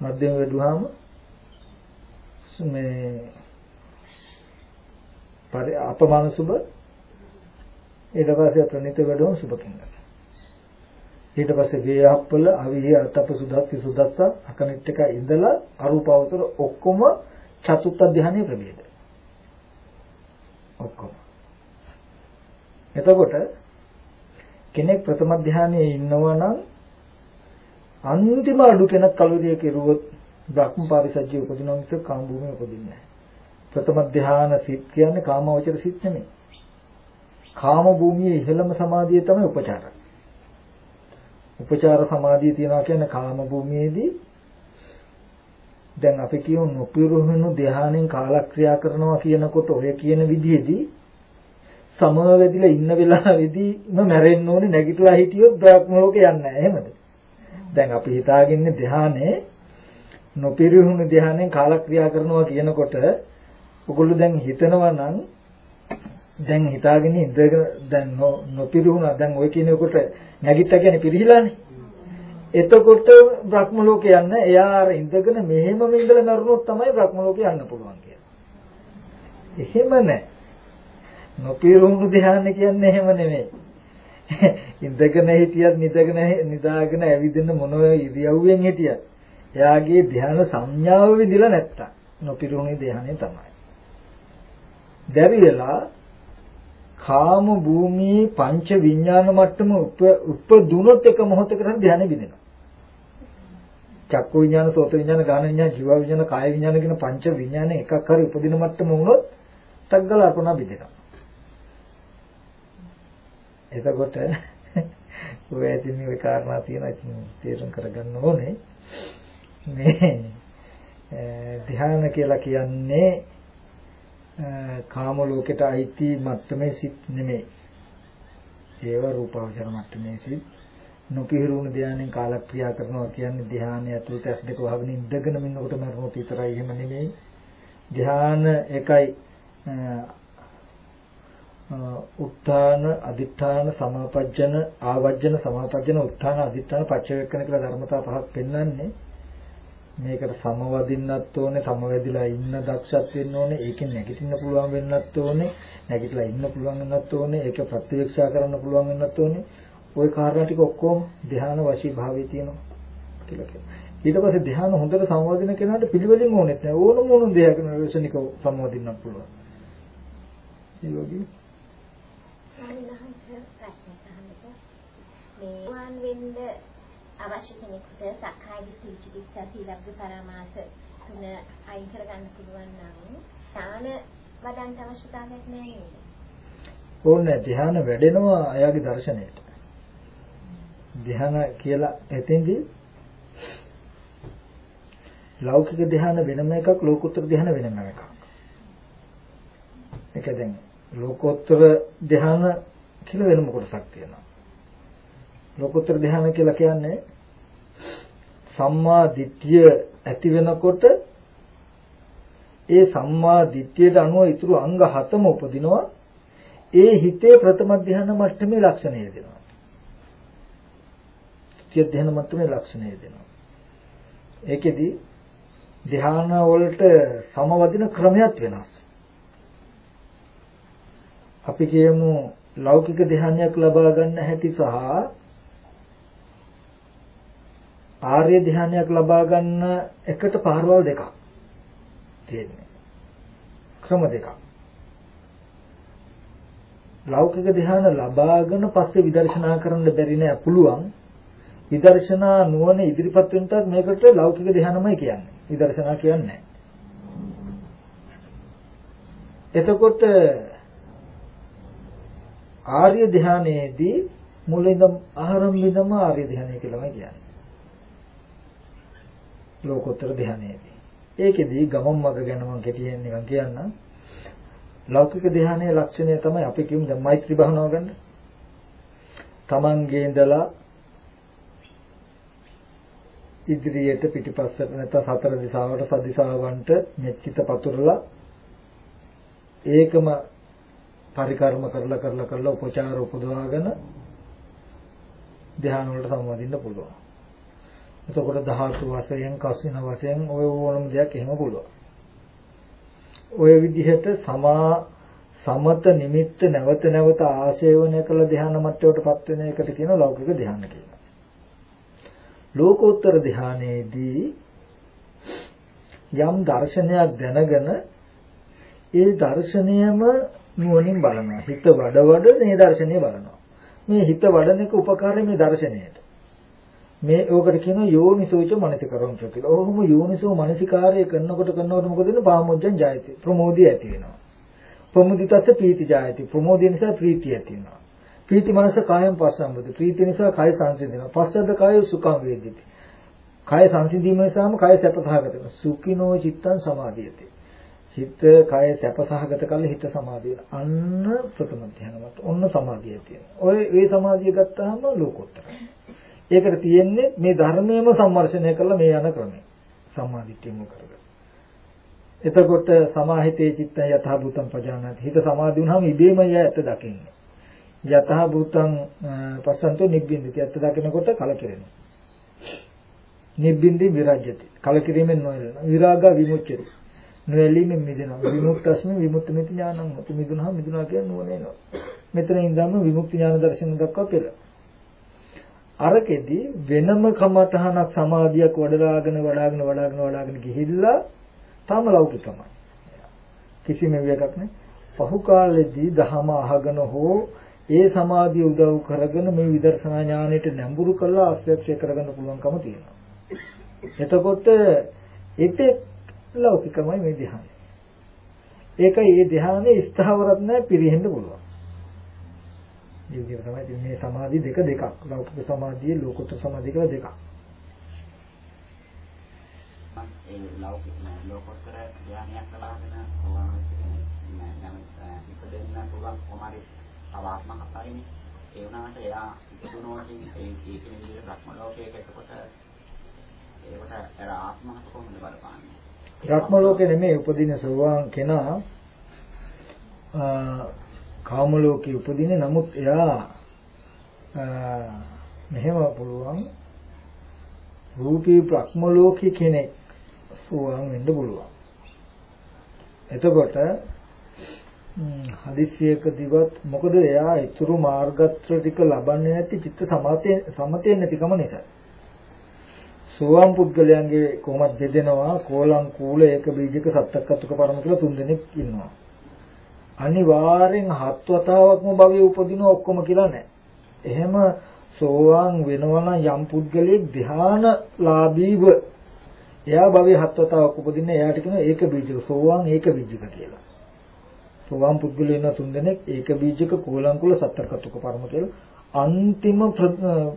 S1: මධ්‍යම වැඩුවාම මේ පරි අපමාන සුභ ඊට පස්සේ ප්‍රණීත වැඩුවාම සුභ කින්නක. ඊට පස්සේ වේයප්පල අවිහි අතප සුදස්සි සුදස්ස අකනිට් එක ඉඳලා අරූපවතර ඔක්කොම චතුත්ථ ධානයේ ප්‍රභේද. ඔක්කොම. එතකොට කෙනෙක් ප්‍රථම ධානයේ ඉන්නවා නම් අන්තිම අඩු කෙනෙක් කලුරිය කෙරුවොත් බ්‍රහ්ම පාරිසජ්‍ය උපදිනවා මිස කාම භූමියේ උපදින්නේ නැහැ. ප්‍රථම ධාන සිත් කියන්නේ කාමවචර සිත් නෙමෙයි. කාම භූමියේ ඉහළම සමාධිය තමයි උපචාර. උපචාර සමාධිය තියනවා කියන්නේ කාම භූමියේදී දැන් අපි කියමු නොපිරුහුණු ධානයෙන් කාලක්‍රියා කරනවා කියනකොට ඔය කියන විදිහේදී සමවැදිලා ඉන්න වෙලාවේදීම මැරෙන්න ඕනේ නැගිටලා හිටියොත් බ්‍රහ්ම ලෝකේ යන්නේ නැහැ එහෙමද? දැන් අපි හිතාගන්නේ ධානයේ නොපිරිහුණු ධානයෙන් කාලක්‍රියා කරනවා කියනකොට ඔගොල්ලෝ දැන් හිතනවා නම් දැන් හිතාගෙන ඉඳගෙන දැන් නොපිරිහුණා දැන් ඔය කියනකොට නැගිට්ටා කියන්නේ පිරිහිලානේ. එතකොට බ්‍රහ්ම ලෝකේ යන්න එයා අර ඉඳගෙන මෙහෙමම ඉඳලා මරුණොත් තමයි බ්‍රහ්ම ලෝකේ යන්න පුළුවන් කියලා. එහෙම නැහැ. නොපිරුණු ධ්‍යාන කියන්නේ එහෙම නෙමෙයි. ඉඳගෙන හිටියත් නිදගෙන නිදාගෙන ඇවිදින්න මොන ඉරියව්වෙන් හිටියත් එයාගේ ධ්‍යාන සංඥාව විදිලා නැත්තම් නොපිරුණු ධ්‍යානෙ තමයි. බැරි වෙලා කාම භූමියේ පංච විඥාන මට්ටම උපදුනොත් එක මොහොතකට ධ්‍යානෙ බිඳෙනවා. චක්කු විඥාන, සෝත විඥාන, ගාන විඥාන, ජීව විඥාන, කාය විඥාන කියන පංච විඥාන එකක් හරි උපදින මට්ටම වුණොත් තග්ගල අර්පණා බිඳෙනවා. එතකොට ඔය ඇතින් මේ කාරණා තියෙනවා ඉතින් තේරුම් කරගන්න ඕනේ. මේ ධ්‍යාන කියලා කියන්නේ කාම ලෝකෙට අයිති මට්ටමේ සිත් නෙමෙයි. ඒව රූපාවචර මට්ටමේ සිත්. නොපිහිරුණු ධානයෙන් කාලක්‍රියා කරනවා කියන්නේ ධානය ඇතුළත ඇස් දෙක වහගෙන ඉඳගෙන ඉන්නකොට මරණොත් විතරයි. එහෙම නෙමෙයි. ධාන එකයි උත්තාන අදිඨාන සමාපජ්ජන ආවජ්ජන සමාපජ්ජන උත්තාන අදිඨාන පච්චවේක්කන කියලා ධර්මතා පහක් පෙන්වන්නේ. මේකට සමවදින්නත් ඕනේ සමවැදිලා ඉන්න දක්ෂත් වෙන්න ඕනේ ඒකෙන් නැගිටින්න පුළුවන් වෙන්නත් ඕනේ නැගිටලා ඉන්න පුළුවන් වෙන්නත් ඕනේ ඒක ප්‍රතිවීක්ෂා කරන්න පුළුවන් වෙන්නත් ඕනේ. ওই කාරණා ටික ඔක්කොම ධ්‍යාන වශී භාවයේ තියෙනවා කියලා කියනවා. ඊට පස්සේ ධ්‍යාන හොඳට සංවදින කෙනාට පිළිවෙලින් ඕනෙත් නැහැ. ඕන දෙයක් නේසනික සංවදින්නත් පුළුවන්. ඒ වගේ.
S3: මේ අවශ්‍ය කෙනෙකුට සක්කාය දිට්ඨි විචිකිච්ඡා සීලබ්බ පරමාස තුන අයින් කරගන්න පුළුවන් නම් ඥාන වඩන්න අවශ්‍යතාවයක් නැහැ නේද?
S1: ඕනේ. ධ්‍යාන වැඩෙනවා එයාගේ දර්ශනයට. ධ්‍යාන කියලා එතෙන්දී ලෞකික ධ්‍යාන වෙනම එකක් ලෝකෝත්තර ධ්‍යාන වෙනම එකක්. ඒක දැන් ලෝකෝත්තර ධ්‍යාන කියලා වෙනම කොටසක් තියෙනවා. ලෝකෝත්තර ධ්‍යාන කියලා කියන්නේ සම්මා දිට්ඨිය ඇති වෙනකොට ඒ සම්මා දිට්ඨියට අනුව ඊතුරු අංග හතම උපදිනවා. ඒ හිතේ ප්‍රථම ධ්‍යාන මට්ටමේ ලක්ෂණය දෙනවා. ත්‍ය ධ්‍යාන මට්ටමේ ලක්ෂණය දෙනවා. ඒකෙදි ධ්‍යාන වලට සමවදින ක්‍රමයක් වෙනස්. අපි කියමු ලෞකික ධ්‍යානයක් ලබා ගන්න හැටි සහ ආර්ය ධ්‍යානයක් ලබා ගන්න එකට පාරවල් දෙකක් තියෙනවා. ක්‍රම දෙකක්. ලෞකික ධ්‍යාන ලබාගෙන පස්සේ විදර්ශනා කරන්න බැරි නෑ පුළුවන්. විදර්ශනා නුවණ ඉදිරිපත් වෙනටත් මේකට ලෞකික ධ්‍යානමයි කියන්නේ. විදර්ශනා කියන්නේ එතකොට ආර්ය ධානයේදී මුලින්ම ආරම්භිකම ආර්ය ධ්‍යානය කියලාමයි කියන්නේ. ලෝකෝත්තර ධ්‍යානයේදී. ඒකෙදී ගමම් මග ගැන මම කෙටියෙන් නිකන් කියන්නම්. ලෞකික ධ්‍යානයේ ලක්ෂණය තමයි අපි කියමු දැන් මෛත්‍රී භාවනාව ගන්න. තමන්ගේ ඉඳලා ඉදිරියට පිටිපස්සට නැත්නම් හතර දිශාවට සදිශාවන්ට මෙච්චිත පතුරලා ඒකම පරිකර්ම කරලා කරලා කරලා උපචාර උපදවාගෙන ධ්‍යාන වලට සම්බන්ධින්න පුළුවන්. එතකොට ධාතු වශයෙන්, කසින වශයෙන් ඔය ඕනම දෙයක් එහෙම පුළුවන්. ඔය විදිහට සමා සමත නිමිත්ත නැවත නැවත ආශේවනය කළ ධ්‍යාන මට්ටමටපත් වෙන එකට කියන ලෞකික ධ්‍යාන කියලා. ලෝකෝත්තර ධ්‍යානයේදී යම් දර්ශනයක් දැනගෙන ඒ දර්ශනයම නුවණින් බලනවා. හිත වඩ වඩ මේ දර්ශනය බලනවා. මේ හිත වඩන එක උපකාරය මේ දර්ශනයට. මේ ඕකට කියනවා යෝනිසෝච මනසිකරණ කියලා. ඔහොම යෝනිසෝ මනසිකාරය කරනකොට කරනකොට මොකද වෙන්නේ? පාමොජ්ජං ජායති. ප්‍රමෝදිය ඇති වෙනවා. ප්‍රමුදිතත් ප්‍රීති ජායති. ප්‍රමෝදිය නිසා ප්‍රීතිය ඇති වෙනවා. ප්‍රීති මනස කායම් පස්සම්බුද. ප්‍රීති නිසා කාය සංසිඳෙනවා. පස්සද්ද කාය සුඛං වේදිතේ. කාය සංසිඳීම නිසාම කාය සැපසහගත වෙනවා. සුඛිනෝ චිත්තං සමාධියති. හිත කාය සැපසහගත කල හිත සමාධිය. අන්න ප්‍රථම ධ්‍යානවත්. ඔන්න සමාධිය තියෙනවා. ඔය ඒ සමාධිය ගත්තාම ලෝකෝත්තරයි. ඒකට තියෙන්නේ මේ ධර්මයේම සම්මර්ෂණය කරලා මේ යන ක්‍රමය. සම්මාදිට්ඨියම කරගන්න. එතකොට සමාහිතේ චිත්තය යථ භූතං පජානාති. හිත සමාධි වුණාම ඉබේම යය ඇත්ත දකින්නේ. යතහ භූතං පස්සන්තෝ නිබ්බින්දති. අත්ත දකිනකොට කලකිරෙනවා. නිබ්බින්දි විරජ්‍යති. කලකිරීමෙන් නොයලන විරාග විමුච්ඡති. නොයලීමෙන් මිදෙනවා. විමුක්තස්ම විමුක්තමිති ඥානං මුතු මිදුනහම මිදුනා කියන නුවණ එනවා. මෙතන ඉඳන්ම විමුක්ති ඥාන දර්ශන දක්වා පෙළ අරකෙදි වෙනම කමතහනක් සමාධියක් වඩලාගෙන වඩාගෙන වඩාගෙන වඩාගෙන ගිහිල්ලා තාම ලෞකිකමයි. කිසිම වියකක් නැහැ. පහු කාලෙදී දහම අහගෙන හෝ ඒ සමාධිය උදව් කරගෙන මේ විදර්ශනා ඥානෙට නැඹුරු කරලා ආශ්‍රය කරගන්න පුළුවන්කම තියෙනවා. එතකොට ඒතේ ලෞකිකමයි මේ ධ්‍යානය. ඒකයි මේ ධ්‍යානයේ ස්ථාවරත් නැහැ පිරෙහෙන්න පුළුවන්. මේ විදිහට තමයි මේ සමාධි දෙක දෙකක්. ලෞකික සමාධිය ලෝකෝත්තර සමාධිය කියලා දෙකක්.
S5: ඒ ලෞකික ලෝකෝත්තර ධ්‍යානයක් ලබාගෙන ඕවාම නම් ඉපදෙන්න පුළුවන් කොමාරි අවාත්ම හතරයිනේ. ඒ වුණාට එයා ඉදුණෝටින් ඒ කීකෙන විදිහට භ්‍රම ලෝකයක එතකොට ඒකට අර ආත්ම හත කොහොමද බලපාන්නේ?
S1: භ්‍රම ලෝකේ නෙමෙයි උපදින සෝවාන් කෙනා කාම ලෝකේ උපදින්නේ නමුත් එයා මෙහෙම පුළුවන් රූපී භ්‍රම ලෝකේ කෙනෙක් සෝවාන් වෙන්න පුළුවන්. එතකොට හදිස්සියකදීවත් මොකද එයා ඊතුරු මාර්ගත්‍ර ටික ලබන්නේ නැති චිත්ත සමතේ සමතේ නැතිකම නිසා. සෝවාන් පුද්ගලයන්ගේ කොහොමද බෙදෙනවා කෝලං කූල ඒක බීජක සත්තක්කතුක පරම කියලා තුන් දෙනෙක් ඉන්නවා. අනිවාර්යෙන් හත් වතාවක්ම භවයේ උපදින ඔක්කොම කියලා නැහැ. එහෙම සෝවාන් වෙනවා යම් පුද්ගලයෙක් ධානලාභීව එයා භවයේ හත් වතාවක් උපදින්න එයාට කියන ඒක බීජක සෝවාන් ඒක බීජක කියලා. සෝවාන් පුද්ගලයෝ ඉන්න තුන්දෙනෙක් ඒක බීජක කෝලංකුල සත්තරකතුක පරම කියලා අන්තිම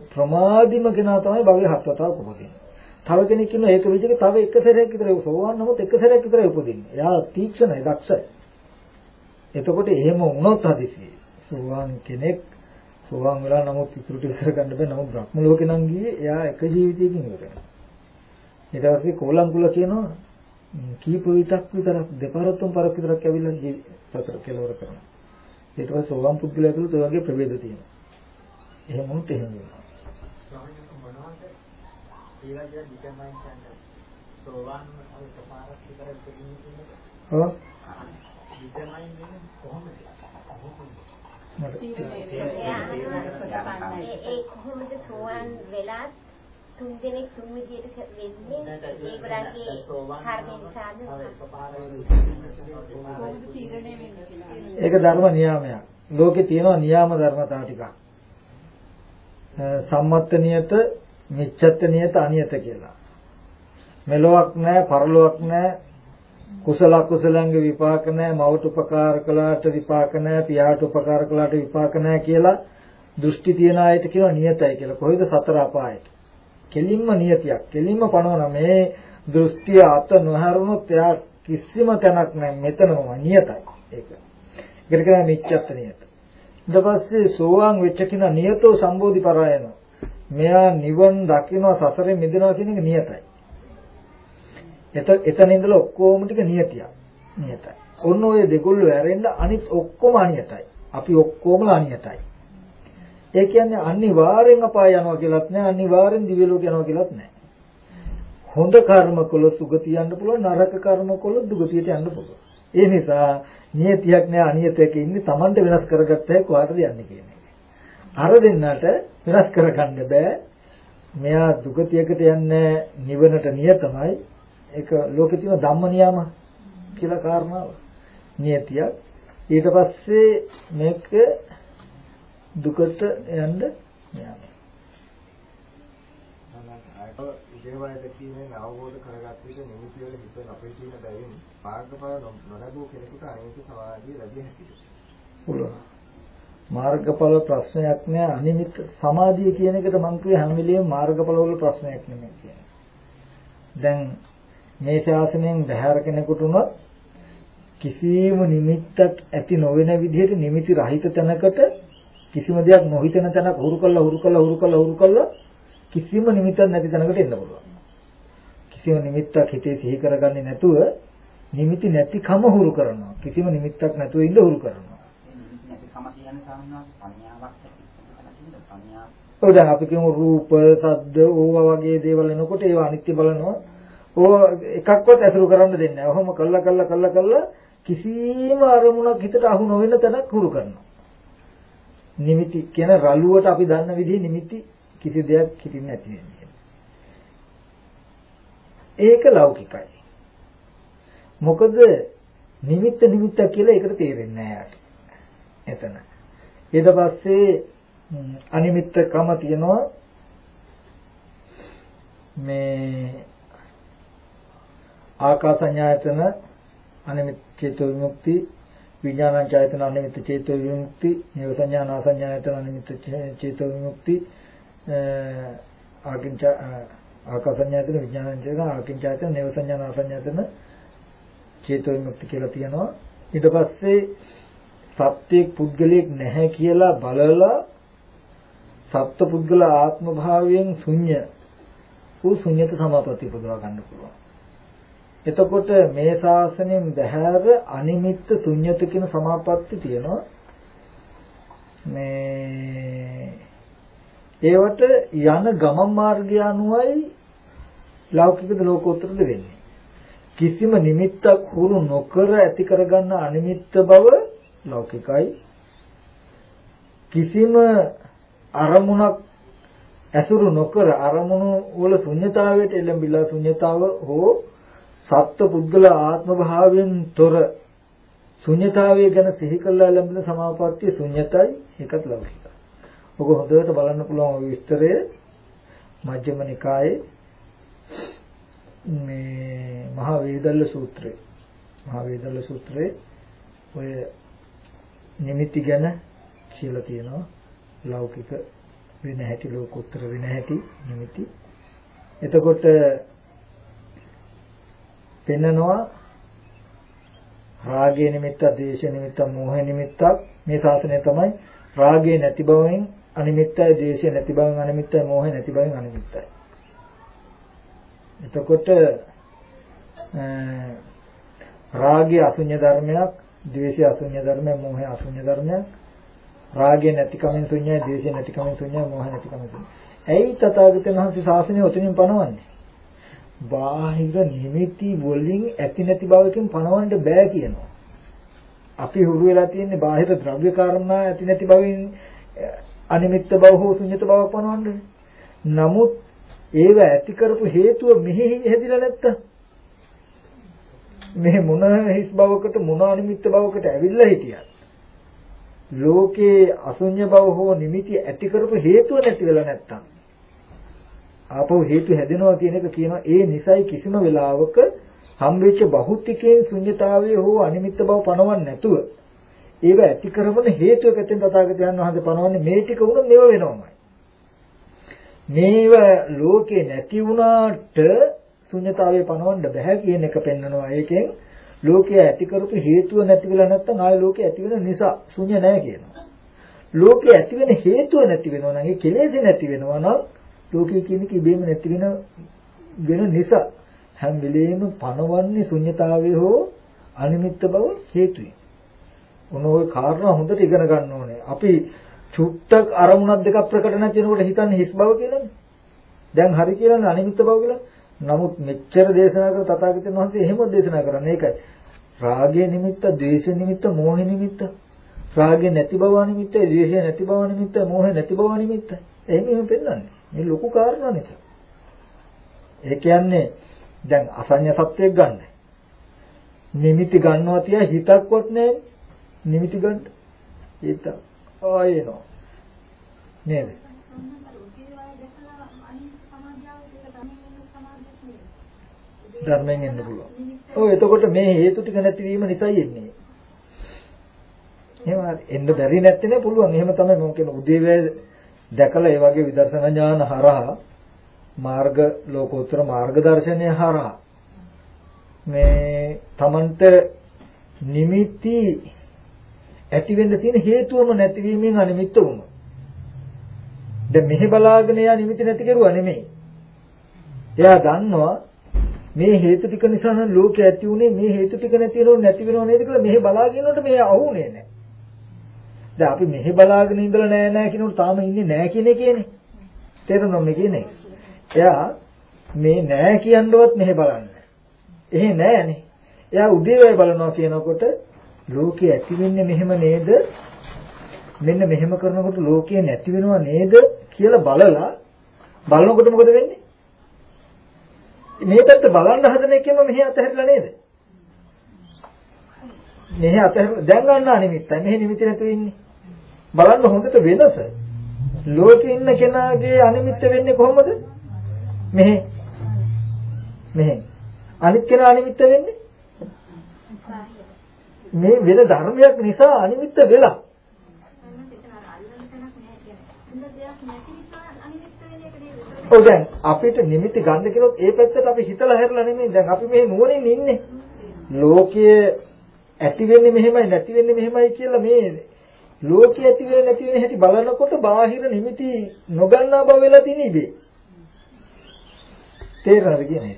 S1: ප්‍රමාදිම කෙනා තමයි භවයේ හත්වතාවක උපදින්නේ. තව කෙනෙක් ඉන්නවා ඒක බීජක තව එක සැරයක් විතර සෝවාන් නමුත් එක සැරයක් විතර උපදින්නේ. එයා තීක්ෂණයි දක්ෂයි. එතකොට එහෙම වුණොත් හදිසියෙ සෝවාන් කෙනෙක් සෝවාන් වෙලා නමුත් ඉතුරු ටික කරගන්න බෑ නමුත් බ්‍රහ්ම ලෝකේ නම් ගියේ එයා එක ජීවිතයකින් ඉවර වෙනවා. ඊට පස්සේ කෝලංකුල කියනවා කීප විතක් විතරක් දෙපාරක් තුන් පාරක් විතරක් ඇවිල්ලා සතර කෙලවර කරනවා. ඊට පස්සේ සෝවාන් පුද්ගලයා ඇතුළත ඒ වගේ ප්‍රභේද තියෙනවා. එහෙම වුණත් එහෙම වෙනවා.
S2: සෝවාන් එකපාරක් විතර දෙන්නේ කියන්නේ.
S1: ඔව්.
S2: ඩිටර්මයින් වෙන්නේ කොහොමද?
S3: ඒ කොහොමද සෝවාන් වෙලා තුන් දෙනෙක් තුන් විදියට වෙන්නේ ඒගොල්ලන්ගේ කර්ම නිසාද
S1: ඒක ධර්ම නියාමයක්. ලෝකේ තියෙනවා නියාම ධර්මතා ටිකක්. සම්මත්ත නියත, මිච්ඡත්ත නියත, අනියත කියලා. මෙලොවක් නැහැ, පරලොවක් නැහැ. කුසල කුසලංගේ විපාක නැහැ, මවට උපකාර කළාට විපාක නැහැ, පියාට උපකාර කළාට විපාක නැහැ කියලා දෘෂ්ටි තියන අයට කියනවා නියතයි කියලා. කොහෙද සතර අපායට? කෙලින්ම නියතියක්. කෙලින්ම පනවන මේ දෘෂ්ටිය අත නොහැරුණොත් එයා කිසිම තැනක් නැහැ. මෙතනම නියතයි. ඒක. ඒකට කියනවා මිච්ඡත්ත නියත. ඊට පස්සේ සෝවාන් වෙච්ච කෙනා නියතෝ සම්බෝධි පරායන. මෙයා නිවන් දකින්න සසරෙන් මිදෙනවා කියන එක නියතයි. එත එතන ඉඳලා ඔක්කොම ටික නියතියක්. නියතයි. ඔන්න ඔය දෙගොල්ලෝ ඇරෙන්න අනිත් ඔක්කොම අනියතයි. අපි ඔක්කොම අනියතයි. ඒ කියන්නේ අනිවාර්යෙන් අපාය යනවා කියලාත් නෑ අනිවාර්යෙන් දිව්‍ය ලෝක යනවා කියලාත් නෑ. හොඳ කර්ම කළොත් සුගතිය යන්න පුළුවන් නරක කර්ම කළොත් දුගතියට යන්න පුළුවන්. ඒ නිසා නියතියක් නෑ අනියතයක ඉන්නේ Tamanට වෙනස් කරගත්ත හැකි කොහාටද යන්නේ කියන එක. අර දෙන්නට වෙනස් කරගන්න බෑ. මෙයා දුගතියකට යන්නේ නිවනට නියතමයි. ඒක ලෝකේ තියෙන ධම්ම නියම කියලා කාරණාව. නියතියක්. ඊට පස්සේ මේක දුකට යන්න යනවා.
S2: දේවල් දැකීමෙන් අවබෝධ කරගත්ත විට නිමිති වල හිත අපිටින බැවින් මාර්ගඵල නොලැබූ කෙනෙකුට අනිමිත් සමාධිය ලැබිය හැකියි.
S1: පුළුවන්. මාර්ගඵල ප්‍රශ්නයක් නෑ අනිමිත් සමාධිය කියන එකට මම කියේ හැම වෙලෙම මාර්ගඵල වල ප්‍රශ්නයක් නෙමෙයි කියන්නේ. දැන් මේ ශාසනයෙන් බහැර කෙනෙකුට උනොත් කිසිම නිමිත්තක් ඇති නොවන විදිහට නිමිති රහිත තැනකට කිසිම දෙයක් නොහිතන තැනක් හුරු කළා හුරු කළා හුරු කළා හුරු කළා කිසිම නිමිත්තක් නැති තැනකට එන්න පුළුවන්. කිසිම නිමිත්තක් හිතේ සිහි කරගන්නේ නැතුව නිමිති නැතිකම හුරු කරනවා. කිසිම නිමිත්තක් නැතුව ඉඳ හුරු කරනවා.
S5: නැතිකම කියන්නේ සාමාන්‍යයෙන් සංඥාවක් සංඥා
S1: ඔව් දැන් අපි කියමු රූප, ශබ්ද, ඕවා වගේ දේවල් එනකොට ඒවා අනිත්‍ය බලනවා. ඕවා එකක්වත් ඇසුරු කරන්න දෙන්නේ නැහැ. ඔහොම කළා කළා කළා කළා කිසිම අරමුණක් හිතට අහු නොවන තැනක් හුරු කරනවා. නිමිති කියන රළුවට අපි දන්න විදිහේ නිමිති කිසි දෙයක් හිතින් නැති වෙන්නේ. ඒක ලෞකිකයි. මොකද නිමිත්ත නිමිත්ත කියලා ඒකට තේරෙන්නේ නැහැ එතන. ඊට පස්සේ අනිමිත්තකම තියනවා මේ ආකාසඤ්ඤායතන අනිමිත් චේතෝ විමුක්ති විඥාන ඡායතන අනිමිත් චේතෝ විමුක්ති නේව සංඥා නාසඤ්ඤායතන අනිමිත් චේතෝ විමුක්ති ආකින්ච ආකාසඤ්ඤායතන විඥාන ඡායතන ආකින්චායතන නේව සංඥා නාසඤ්ඤායතන චේතෝ විමුක්ති කියලා තියෙනවා. ඊට පස්සේ සත්‍යයක් පුද්ගලයක් නැහැ කියලා බලලා සත්ත්ව පුද්ගල ආත්ම භාවයෙන් ශුන්‍ය වූ ශුන්‍යත සමාපatti උපදවා ගන්න පුළුවන්. එතකොට මේ ශාසනයෙන් බහැර අනිමිත්ත ශුන්්‍යත කියන සමාපatti තියෙනවා. මේ ඒවට යන ගමන් මාර්ගය අනුවයි ලෞකිකද ලෝකෝත්තරද වෙන්නේ. කිසිම නිමිත්තක් හුරු නොකර ඇති කරගන්න අනිමිත්ත බව ලෞකිකයි. කිසිම අරමුණක් ඇසුරු නොකර අරමුණු වල ශුන්්‍යතාවයට එළඹිලා ශුන්්‍යතාව හෝ සත්ව පුද්ගල ආත්ම භාවයෙන් තොර ශුන්්‍යතාවය ගැන සිහි කළා ලැබෙන සමාපත්තිය ශුන්්‍යතයි ඒකත් ලෞකිකයි. ඔක හොඳට බලන්න පුළුවන් ওই විස්තරය මජ්ක්‍ධිම නිකායේ මේ මහා වේදල්ල සූත්‍රය. මහා වේදල්ල සූත්‍රයේ ඔය නිමිති ගැන කියලා තියෙනවා ලෞකික වෙන හැටි ලෝකෝත්තර වෙන හැටි නිමිති. එතකොට පෙන්නනවා රාගයේ නිමිත්ත, ද්වේෂයේ නිමිත්ත, මෝහයේ නිමිත්තක් මේ ශාසනය තමයි රාගයේ නැති බවෙන් අනිමිත්තයි, ද්වේෂයේ නැති බවෙන් අනිමිත්තයි, මෝහය නැති බවෙන් අනිමිත්තයි. එතකොට රාගය අසුඤ්ඤ ධර්මයක්, ද්වේෂය අසුඤ්ඤ ධර්මයක්, මෝහය අසුඤ්ඤ ධර්මයක්. රාගය නැතිකමෙන් ශුන්‍යයි, ද්වේෂය නැතිකමෙන් ශුන්‍යයි, මෝහය නැතිකමෙන් ශුන්‍යයි. ඇයි තථාගතයන් වහන්සේ ශාසනය උතුමින් පනවන්නේ? බාහිර නිමිති වලින් ඇති නැති බවකින් පණවන්න බෑ කියනවා. අපි හුරු වෙලා තියෙන්නේ බාහිර ද්‍රව්‍ය කාරණා ඇති නැති බවින් අනිමිත්ත බව හෝ ශුන්්‍යත බවක් පණවන්නේ. නමුත් ඒව ඇති කරපු හේතුව මෙහි හැදිලා නැත්තම් මේ මොන හිස් බවකට මොන අනිමිත්ත බවකට ඇවිල්ලා හිටියත් ලෝකේ අසුඤ්ඤ බව හෝ නිමිති ඇති කරපු හේතුව නැති වෙලා නැත්තම් ආපහු හේතු හැදෙනවා කියන එක කියනවා ඒ නිසයි කිසිම වෙලාවක හම්බෙච්ච බහුතිකයෙන් ශුන්්‍යතාවයේ හෝ අනිමිත්ත බව පනවන්නේ නැතුව ඒව ඇති කරන හේතුව පැත්තෙන් තථාගතයන් වහන්සේ පනවන්නේ මේ ටික වුණොත් මේව වෙනවමයි. මේව ලෝකේ නැති වුණාට ශුන්‍යතාවය පනවන්න බෑ කියන එක පෙන්වනවා. ඒකෙන් ලෝකයේ ඇති කරපු හේතුව නැති වෙලා නැත්නම් ආය ලෝකේ ඇති වෙන නිසා ශුන්‍ය නැහැ කියනවා. ලෝකේ ඇති වෙන හේතුව නැති වෙනවා නම් ඒ කෙලෙස් නැති වෙනවා නම් ලෝකයේ කියන කිබේම නැති වෙන වෙන නිසා හැම වෙලෙම පනවන්නේ ශුන්‍යතාවය හෝ අනිමිත්ත බව හේතුයි. මොන ওই කාරණා හොඳට ඉගෙන ගන්න ඕනේ. අපි චුට්ටක් අරමුණක් දෙකක් ප්‍රකට නැති වෙනකොට හිතන්නේ හිස් බව කියලානේ. දැන් හරි කියලානේ අනිමිත්ත බව කියලා. නමුත් මෙච්චර දේශනා කර තථාගතයන් වහන්සේ එහෙම දේශනා කරන්නේ ඒකයි. රාගය නිමිත්ත, ද්වේෂ නිමිත්ත, මෝහ නිමිත්ත. රාගය නැති බව නිමිත්ත, ද්වේෂය නැති බව නිමිත්ත, මෝහ නැති බව නිමිත්ත. එහෙම එහෙම පෙන්වන්නේ. මේ ලොකු කාරණා නිසා. ඒ කියන්නේ දැන් අසඤ්ඤ සත්‍යයක් ගන්න. නිමිති ගන්නවා තියා හිතක්වත් නැහැ. නිමිති ගන්න. හිත ආයෙනවා. නේද? ධර්මයෙන් එන්න පුළුවන්. ඔව් එතකොට මේ හේතු ටික නැතිවීම නිසායි එන්නේ. එහෙම එන්න බැරි නැත්තේ පුළුවන්. එහෙම තමයි මම කියන උදේවැය දැකලා ඒ වගේ විදර්ශනා ඥාන හරහා මාර්ග ලෝකෝත්තර මාර්ග දර්ශනය හරහා මේ Tamanට නිමිති ඇති වෙන්න තියෙන හේතුවම නැතිවීමෙන් අනිමිත්ත වුණා. දැන් මෙහි බලාගෙන යා නිමිති නැති කරුවා නෙමෙයි. එයා දන්නවා මේ හේතු ටික නිසා නම් ලෝකය ඇති උනේ මේ හේතු ටික නැති වෙනව නැති වෙනව නේද කියලා මෙහෙ බලාගෙන ඉන්නකොට මෙහෙ අහුනේ නැහැ. දැන් අපි මෙහෙ බලාගෙන ඉඳලා නෑ නෑ කියනකොට තාම ඉන්නේ නෑ කියන එකේනේ. තේරෙනවද මේ කියන්නේ? එයා මේ නෑ කියනවත් මෙහෙ බලන්නේ. එහෙ නෑනේ. එයා උදේවයි බලනවා කියනකොට ලෝකේ ඇති වෙන්නේ මෙහෙම නේද? මෙන්න මෙහෙම කරනකොට ලෝකේ නැති වෙනව නේද කියලා බලලා බලනකොට මොකද වෙන්නේ? මේ පැත්ත බලන්න හදන එකෙම මෙහි අතහැරලා නේද? මෙහි අතහැර දැන් ගන්න අනිමිත්තයි. මෙහි නිමිති නැතුව ඉන්නේ. බලන්න හොඳට වෙනස. ලෝකේ ඉන්න කෙනාගේ අනිමිත්ත වෙන්නේ කොහොමද? මෙහි. මෙහි. අනිත් කෙනා අනිමිත්ත වෙන්නේ? මේ වෙන ධර්මයක් නිසා අනිමිත්ත වෙලා. ඔව් දැන් අපිට නිමිති ගන්න කිව්වොත් ඒ පැත්තට අපි හිතලා හැරලා නෙමෙයි දැන් අපි මේ නුවණින් ඉන්නේ. ලෝකයේ ඇති වෙන්නේ මෙහෙමයි නැති වෙන්නේ මෙහෙමයි කියලා මේ ලෝකයේ ඇති වෙන්නේ නැති වෙන හැටි බලනකොට බාහිර නිමිති නොගන්නා බව වෙලා තියෙන ඉබේ. තේරෙනවද කියන්නේ?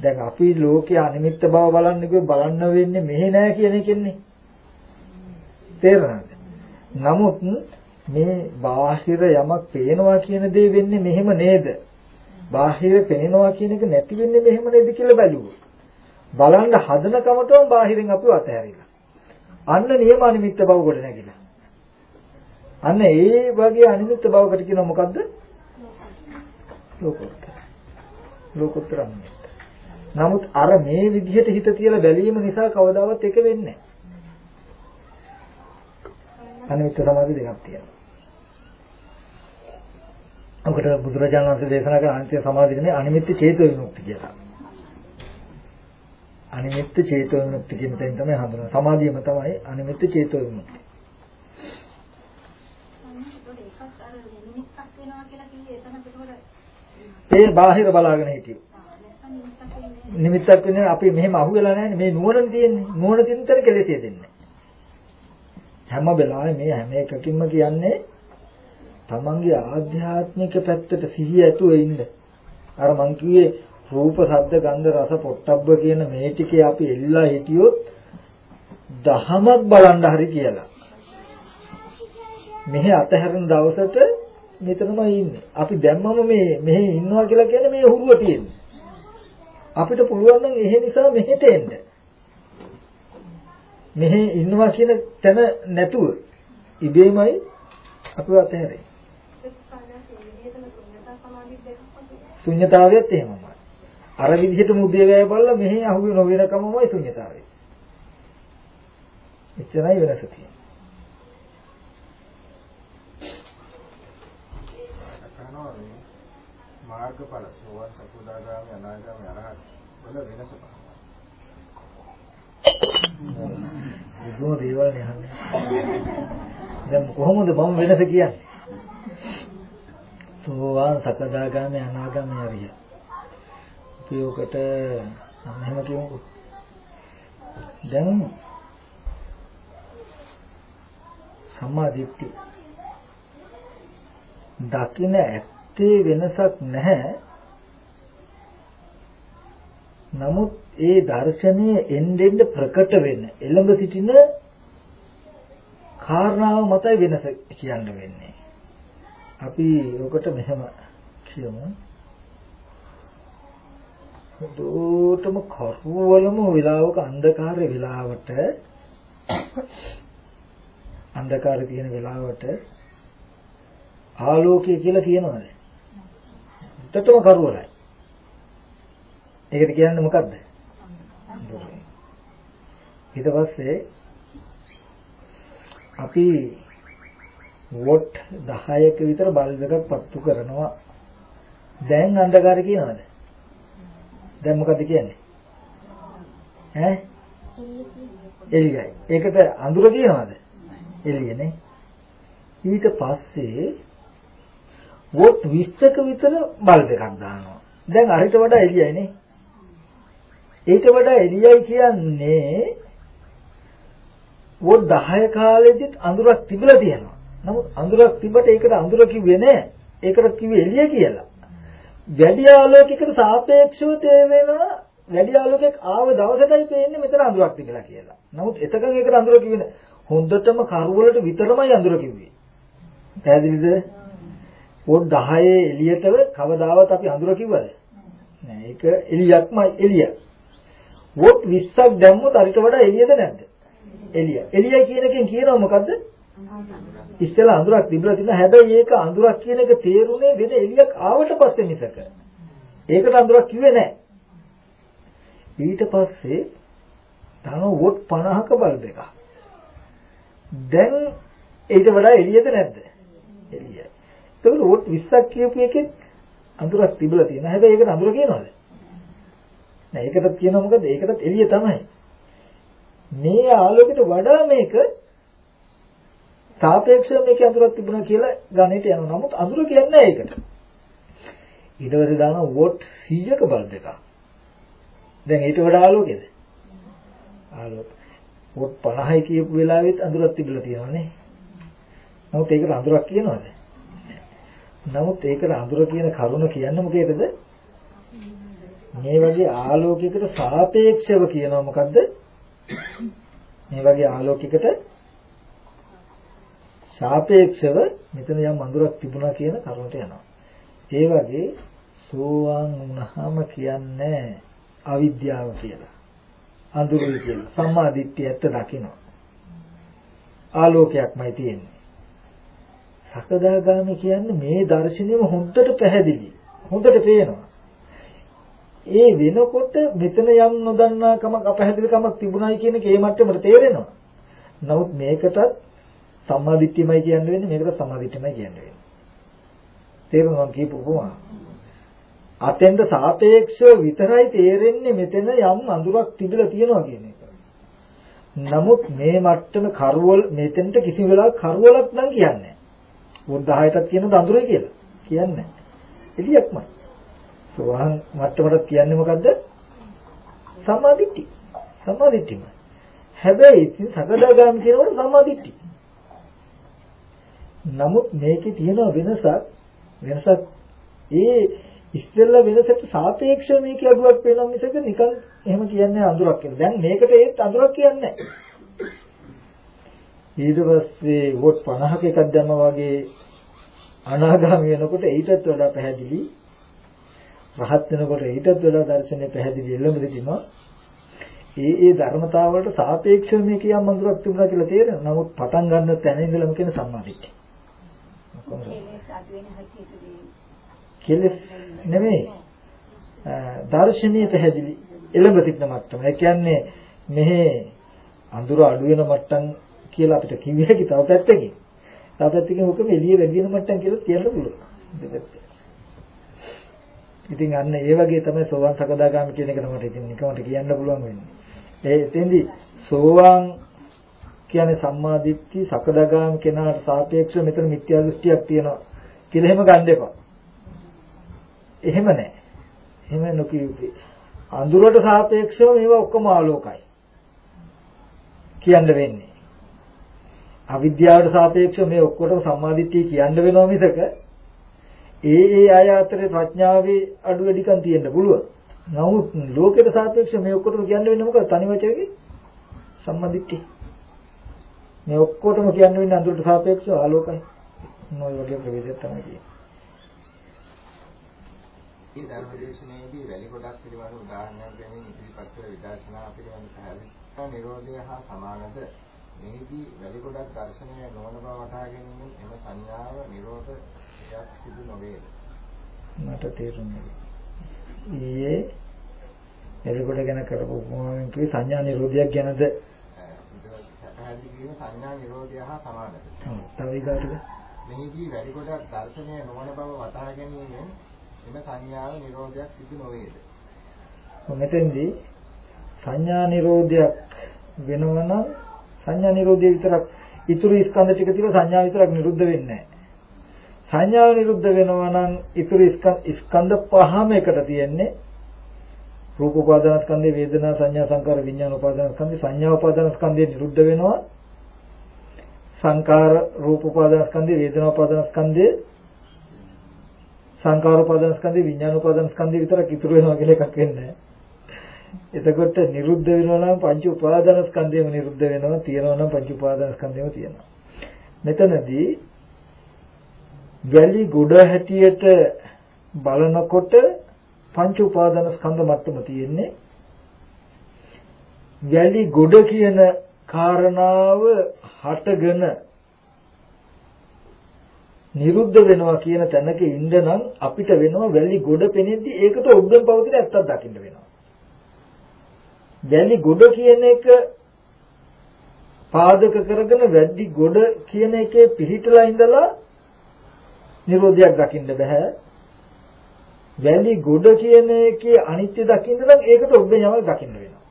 S1: දැන් අපි ලෝකයේ අනිමිත්ත බව බලන්න කිව්ව බලන්න වෙන්නේ මෙහෙ නෑ කියන එකන්නේ. තේරෙනවද? නමුත් මේ බාහිර යමක් පේනවා කියන දේ වෙන්නේ මෙහෙම නේද? බාහිර පේනවා කියන එක නැති වෙන්නේ මෙහෙම නේද කියලා බැලුවොත්. බලන්න හදන කමටම බාහිරින් අපිව අතහැරිලා. අන්න නියම අනිමිත්ත බව කොට නැගිලා. අන්න ඒ වගේ අනිමිත්ත බවකට කියනවා මොකද්ද? ලෝකෝත්තර. ලෝකෝත්තර අනිමිත්ත. නමුත් අර මේ විදිහට හිත තියලා බැලීම නිසා කවදාවත් එක වෙන්නේ නැහැ. අනිමිත්ත සමාධි දෙකක් තියෙනවා. ඔකට බුදුරජාණන් වහන්සේ දේශනා කරන අනිත්‍ය සමාධිය නෙමෙයි අනිමිත්ත චේතෝ විමුක්ති කියලා. අනිමිත්ත චේතෝ විමුක්ති කියන තැන තමයි හඳුනන. සමාධියම තමයි අනිමිත්ත චේතෝ විමුක්ති. ඒ බාහිර බලාගෙන හිටියු. නිමිත්තක් වෙන්නේ අපි මෙහෙම අහුවෙලා නැහැ මේ නුවණ තියෙන්නේ. නුවණ තියෙන තර කෙලෙසිය දෙන්නේ. හැම වෙලාවෙම මේ හැම එකකින්ම කියන්නේ තමන්ගේ ආධ්‍යාත්මික පැත්තට සිහිය ඇතුව ඉන්න. අර මං කිව්වේ රූප, ශබ්ද, ගන්ධ, රස, පොට්ටබ්බ කියන මේ ටිකේ අපි එල්ලා හිටියොත් දහමක් බලන්න හරි කියලා. මෙහි අතහැරන දවසට මෙතනමයි ඉන්නේ. අපි දැම්මම මේ මෙහි ඉන්නවා කියලා කියන්නේ මේ හුරුව තියෙන්නේ. අපිට පුළුවන් නම් එහෙ නිසා මෙහෙට එන්න. මෙහි ඉන්නවා කියන තැන නැතුව ඉබේමයි අපිව අතහැරෙන්නේ. ශුන්්‍යතාවයත් එහෙමමයි. අර විදිහටම උදේවැය බලලා මෙහි අහු නොවෙනකමමයි ශුන්්‍යතාවය. එච්චරයි වෙනස තියෙන්නේ.
S2: මාර්ගඵල සෝවාන් සකුදාගාමි අනාගාමි අරහත් වල වෙනස බලන්න.
S1: පුදුම දේවල් නහන්නේ. දැන් කොහොමද මම වෙනස කියන්නේ? සෝවාන් සකදාගාමී අනාගාමී අරිය. අපි ඔකට එහෙම කියමුකෝ. දැන් සම්මා දිට්ඨි දකින්න ඇත්තේ වෙනසක් නැහැ. නමුත් ඒ දර්ශනයේ එන්නෙන් ප්‍රකට වෙන එළඹ සිටින කාරණාව මතයි වෙනස කියන්න වෙන්නේ. අපි ඔකට මෙහෙම කියමු. දුටම කරුවලම වෙලාවක අන්ධකාර වෙලාවට අන්ධකාරය තියෙන වෙලාවට ආලෝකය කියලා කියනවාද? උත්තටම කරුවලයි. ඒකට කියන්නේ මොකද්ද? ඊට පස්සේ අපි වොට් 10ක විතර බල්බ් එකක් පත්තු කරනවා. දැන් අන්ධකාරය කියනවාද? දැන් මොකද්ද කියන්නේ? ඈ? එළියයි. ඒකට අඳුර කියනවාද? එළියනේ. ඊට පස්සේ වොට් 20ක විතර බල්බ් එකක් දානවා. දැන් අරිට වඩා එළියයිනේ. ඊට වඩා එළියයි කියන්නේ වොට් 10 කාලෙදිත් අඳුරක් තිබිලා තියෙනවා. නමුත් අඳුරක් තිබ්බට ඒකට අඳුර කිව්වේ නැහැ. ඒකට කිව්වේ එළිය කියලා. වැඩි ආලෝකයකට සාපේක්ෂව තේරෙනවා වැඩි ආලෝකයක් ආව දවසටයි පේන්නේ මෙතන අඳුරක් තිබිලා කියලා. නමුත් එතකන් ඒකට අඳුර කිව්වේ හොඳටම කරුවලට විතරමයි අඳුර කිව්වේ. පැහැදිලිද? පොඩ් 10 එළියටව කවදාවත් අපි අඳුර කිව්වද? නෑ ඒක එළියක්මයි එළිය. වොට් 20ක් දැම්මොත් අරිට වඩා එළියද නැද්ද? එළිය. එළියයි කියන එකෙන් කියනවා මොකද්ද? ඉස්සෙල්ලා අඳුරක් තිබුණා තියෙනවා. හැබැයි ඒක අඳුරක් කියන එක තේරුනේ වෙන එළියක් ආවට පස්සේ මිසක. ඒකට අඳුරක් කිව්වේ නැහැ. ඊට පස්සේ තන වොට් 50ක බල්බ් එකක්. දැන් ඊට වඩා එළියද නැද්ද? එළියයි. ඒකට වොට් 20ක් කියපු එකෙත් අඳුරක් තිබිලා තියෙනවා. හැබැයි ඒකට අඳුර කියනවද? නෑ ඒකටත් කියනවා මොකද? ඒකටත් එළිය තමයි. මේ ආලෝකයට වඩා මේක සාපේක්ෂව මේකේ අඳුරක් තිබුණා කියලා ගණිතය යනවා. නමුත් අඳුර කියන්නේ ඒකට. ඊට පස්සේ දානවා වොට් 100ක බල්බ් එකක්. දැන් ඊට වඩා ආලෝකයද? ආලෝක. වොට් 50යි කියපු වෙලාවෙත් අඳුරක් තිබිලා තියෙනවානේ. නමුත් ඒකට අඳුරක් කියනවද? නමුත් ඒකට අඳුර කියන කරුණ කියන්නේ මොකේද? මේ වගේ ආලෝකයකට සාපේක්ෂව කියනවා මොකද්ද? මේ වගේ ආලෝකයකට සාපේක්ෂව මෙතන යම් අඳුරක් තිබුණා කියන කරුණට යනවා. ඒ වගේ සෝවාන් වුණාම කියන්නේ අවිද්‍යාව කියලා. අඳුරයි කියලා. සම්මා දිට්ඨිය ඇත්ත දකිනවා. ආලෝකයක්මයි තියෙන්නේ. සකදාගාමි කියන්නේ මේ දර්ශනයම හොඳට පැහැදිලි. හොඳට පේනවා. ඒ වෙනකොට මෙතන යම් නොදන්නා කමක් අපහැදිලි කමක් තිබුණයි කියන කේ මට්ටමට තේරෙනවා. නමුත් මේකටත් සම්මාදිට්ඨියමයි කියන්න වෙන්නේ මේකට සම්මාදිට්ඨියමයි කියන්න වෙන්නේ. තේරුණා මම කියපු උපමා. අතෙන්ද සාපේක්ෂව විතරයි තේරෙන්නේ මෙතන යම් අඳුරක් තිබිලා තියෙනවා කියන එක. නමුත් මේ මට්ටම කරවල මෙතෙන්ට කිසි වෙලාවක කරවලක් නම් කියන්නේ නැහැ. 10ටත් කියන අඳුරයි කියලා. කියන්නේ නැහැ. එළියක්මයි. සෝහන් මට්ටමට කියන්නේ මොකද්ද? සම්මාදිට්ඨි. සම්මාදිට්ඨිමයි. හැබැයි ඉතින් සකදාගාමි කියනකොට සම්මාදිට්ඨි. නමුත් මේකේ තියෙන වෙනසක් වෙනසක් ඒ ඉස්සෙල්ලා වෙනසට සාපේක්ෂව මේකේ අඩුවක් වෙනවා මිසක නිකන් එහෙම කියන්නේ අඳුරක් කියලා. දැන් මේකට ඒත් අඳුරක් කියන්නේ ඊට පස්සේ වොට් 50ක එකක් දැම්මා වගේ අනාගාමී වෙනකොට ඊටත් වඩා පැහැදිලි රහත් වෙනකොට ඊටත් වඩා දර්ශනය පැහැදිලි එළඹ සිටිනවා. ඒ ඒ ධර්මතාවලට සාපේක්ෂව මේක යම් අඳුරක් තිබුණා කියලා තේරෙනවා. නමුත් පටන් ගන්න තැන ඉඳලම කියන සම්මාදිට්ඨිය. කෙලස් නෙමෙයි. දර්ශනීය පැහැදිලි එළඹ සිටින මට්ටම. ඒ කියන්නේ මෙහි අඳුර අඩු වෙන මට්ටම් කියලා අපිට කිව්ව හැකි තව පැත්තකින්. තව පැත්තකින් ඔකම එළිය වැඩි වෙන මට්ටම් කියලා කියන්න පුළුවන්. ඉතින් අන්න ඒ වගේ තමයි සෝවාන් සකදාගාමි කියන එක තමයි ඉතින් නිකමට කියන්න පුළුවන් වෙන්නේ. ඒ එතෙන්දි සෝවාන් කියන්නේ සම්මා දිට්ඨි සකදාගාම කෙනාට සාපේක්ෂව මෙතන මිත්‍යා දෘෂ්ටියක් තියෙනවා කියලා එහෙම ගන්න එපා. එහෙම නැහැ. එහෙම නොකියුවේ. අඳුරට සාපේක්ෂව මේවා ඔක්කොම ආලෝකයි. කියන්න වෙන්නේ. අවිද්‍යාවට සාපේක්ෂව මේ ඔක්කොටම සම්මාදිට්ඨිය කියන්න වෙනවා මිසක ඒ ඒ අය අතරේ ප්‍රඥාවේ අඩු වැඩිකම් තියෙන්න පුළුවන්. නමුත් ලෝකයට සාපේක්ෂව මේ ඔක්කොටම කියන්න වෙන්නේ මොකද? තනි වචකේ සම්මාදිට්ඨිය. මේ ඔක්කොටම කියන්න වෙන්නේ අඳුරට සාපේක්ෂව ආලෝකයි. මොයි වගේ ප්‍රවේශයක් තමයි කියන්නේ.
S2: මේ ධර්මදේශනයේදී වැලි ගොඩක් පිළිබඳ උදාහරණයක් ගැනීම ඉදිරිපත් කළ විදර්ශනා පිළිබඳ පැහැදිලි නිරෝධය හා සමානද මෙහිදී වැලි ගොඩක් දර්ශනය නොවන බව වටහා ගැනීමෙන් එම සංඥාව නිරෝධයක් සිදු නොවේද
S1: මට තේරුණේ ඊයේ වැලි ගොඩ ගැන කරපු උපමාවෙන් කිව්වේ සංඥා නිරෝධයක් ගැනද?
S2: පැහැදිලි කිරීම සංඥා නිරෝධය හා සමානද?
S1: තව ඊගාටද?
S2: මෙහිදී වැලි ගොඩක් දර්ශනය නොවන බව වටහා ගැනීමෙන් එම සංඥාව නිරෝධයක් සිදු නොවේද?
S1: මෙතෙන්දී සංඥා නිරෝධයක් වෙනවනම් සංඥා නිරෝධය විතරක් ඉතුරු ස්කන්ධ ටික තිබ්බ සංඥා විතරක් නිරුද්ධ වෙන්නේ නැහැ. සංඥාව නිරුද්ධ වෙනවා නම් ඉතුරු ස්කන්ධ පහම එකට තියෙන්නේ රූප උපාදානස්කන්ධේ වේදනා සංඥා සංකාර විඥාන උපාදානස්කන්ධේ සංඥා උපාදානස්කන්ධේ නිරුද්ධ වෙනවා සංකාර රූප උපාදානස්කන්ධේ වේදනා උපාදානස්කන්ධේ සංකාර උපාදාන ස්කන්ධේ විඥාන උපාදාන ස්කන්ධේ විතරක් ඉතුරු වෙනවා කියලා එකක් වෙන්නේ එතකොට නිරුද්ධ වෙනවා නම් පංච උපාදාන ස්කන්ධයම නිරුද්ධ වෙනවා තියෙනවා නම් පංච උපාදාන ස්කන්ධයම තියෙනවා මෙතනදී වැලි ගොඩ හැටියට බලනකොට පංච උපාදාන ස්කන්ධ මට්ටම තියෙන්නේ වැලි ගොඩ කියන කාරණාව හටගෙන නිරුද්ධ වෙනවා කියන තැනක ඉන්න නම් අපිට වෙනවා වැලි ගොඩ පෙනෙද්දී ඒකට ඔබෙන් පවතින ඇත්තක් දකින්න වෙනවා. වැලි ගොඩ කියන එක පාදක කරගෙන වැදි ගොඩ කියන එකේ පිහිටලා ඉඳලා නිරෝධයක් දකින්න බෑ. වැලි ගොඩ කියන එකේ අනිත්‍ය දකින්න නම් ඒකට ඔබෙන් යමක් දකින්න වෙනවා.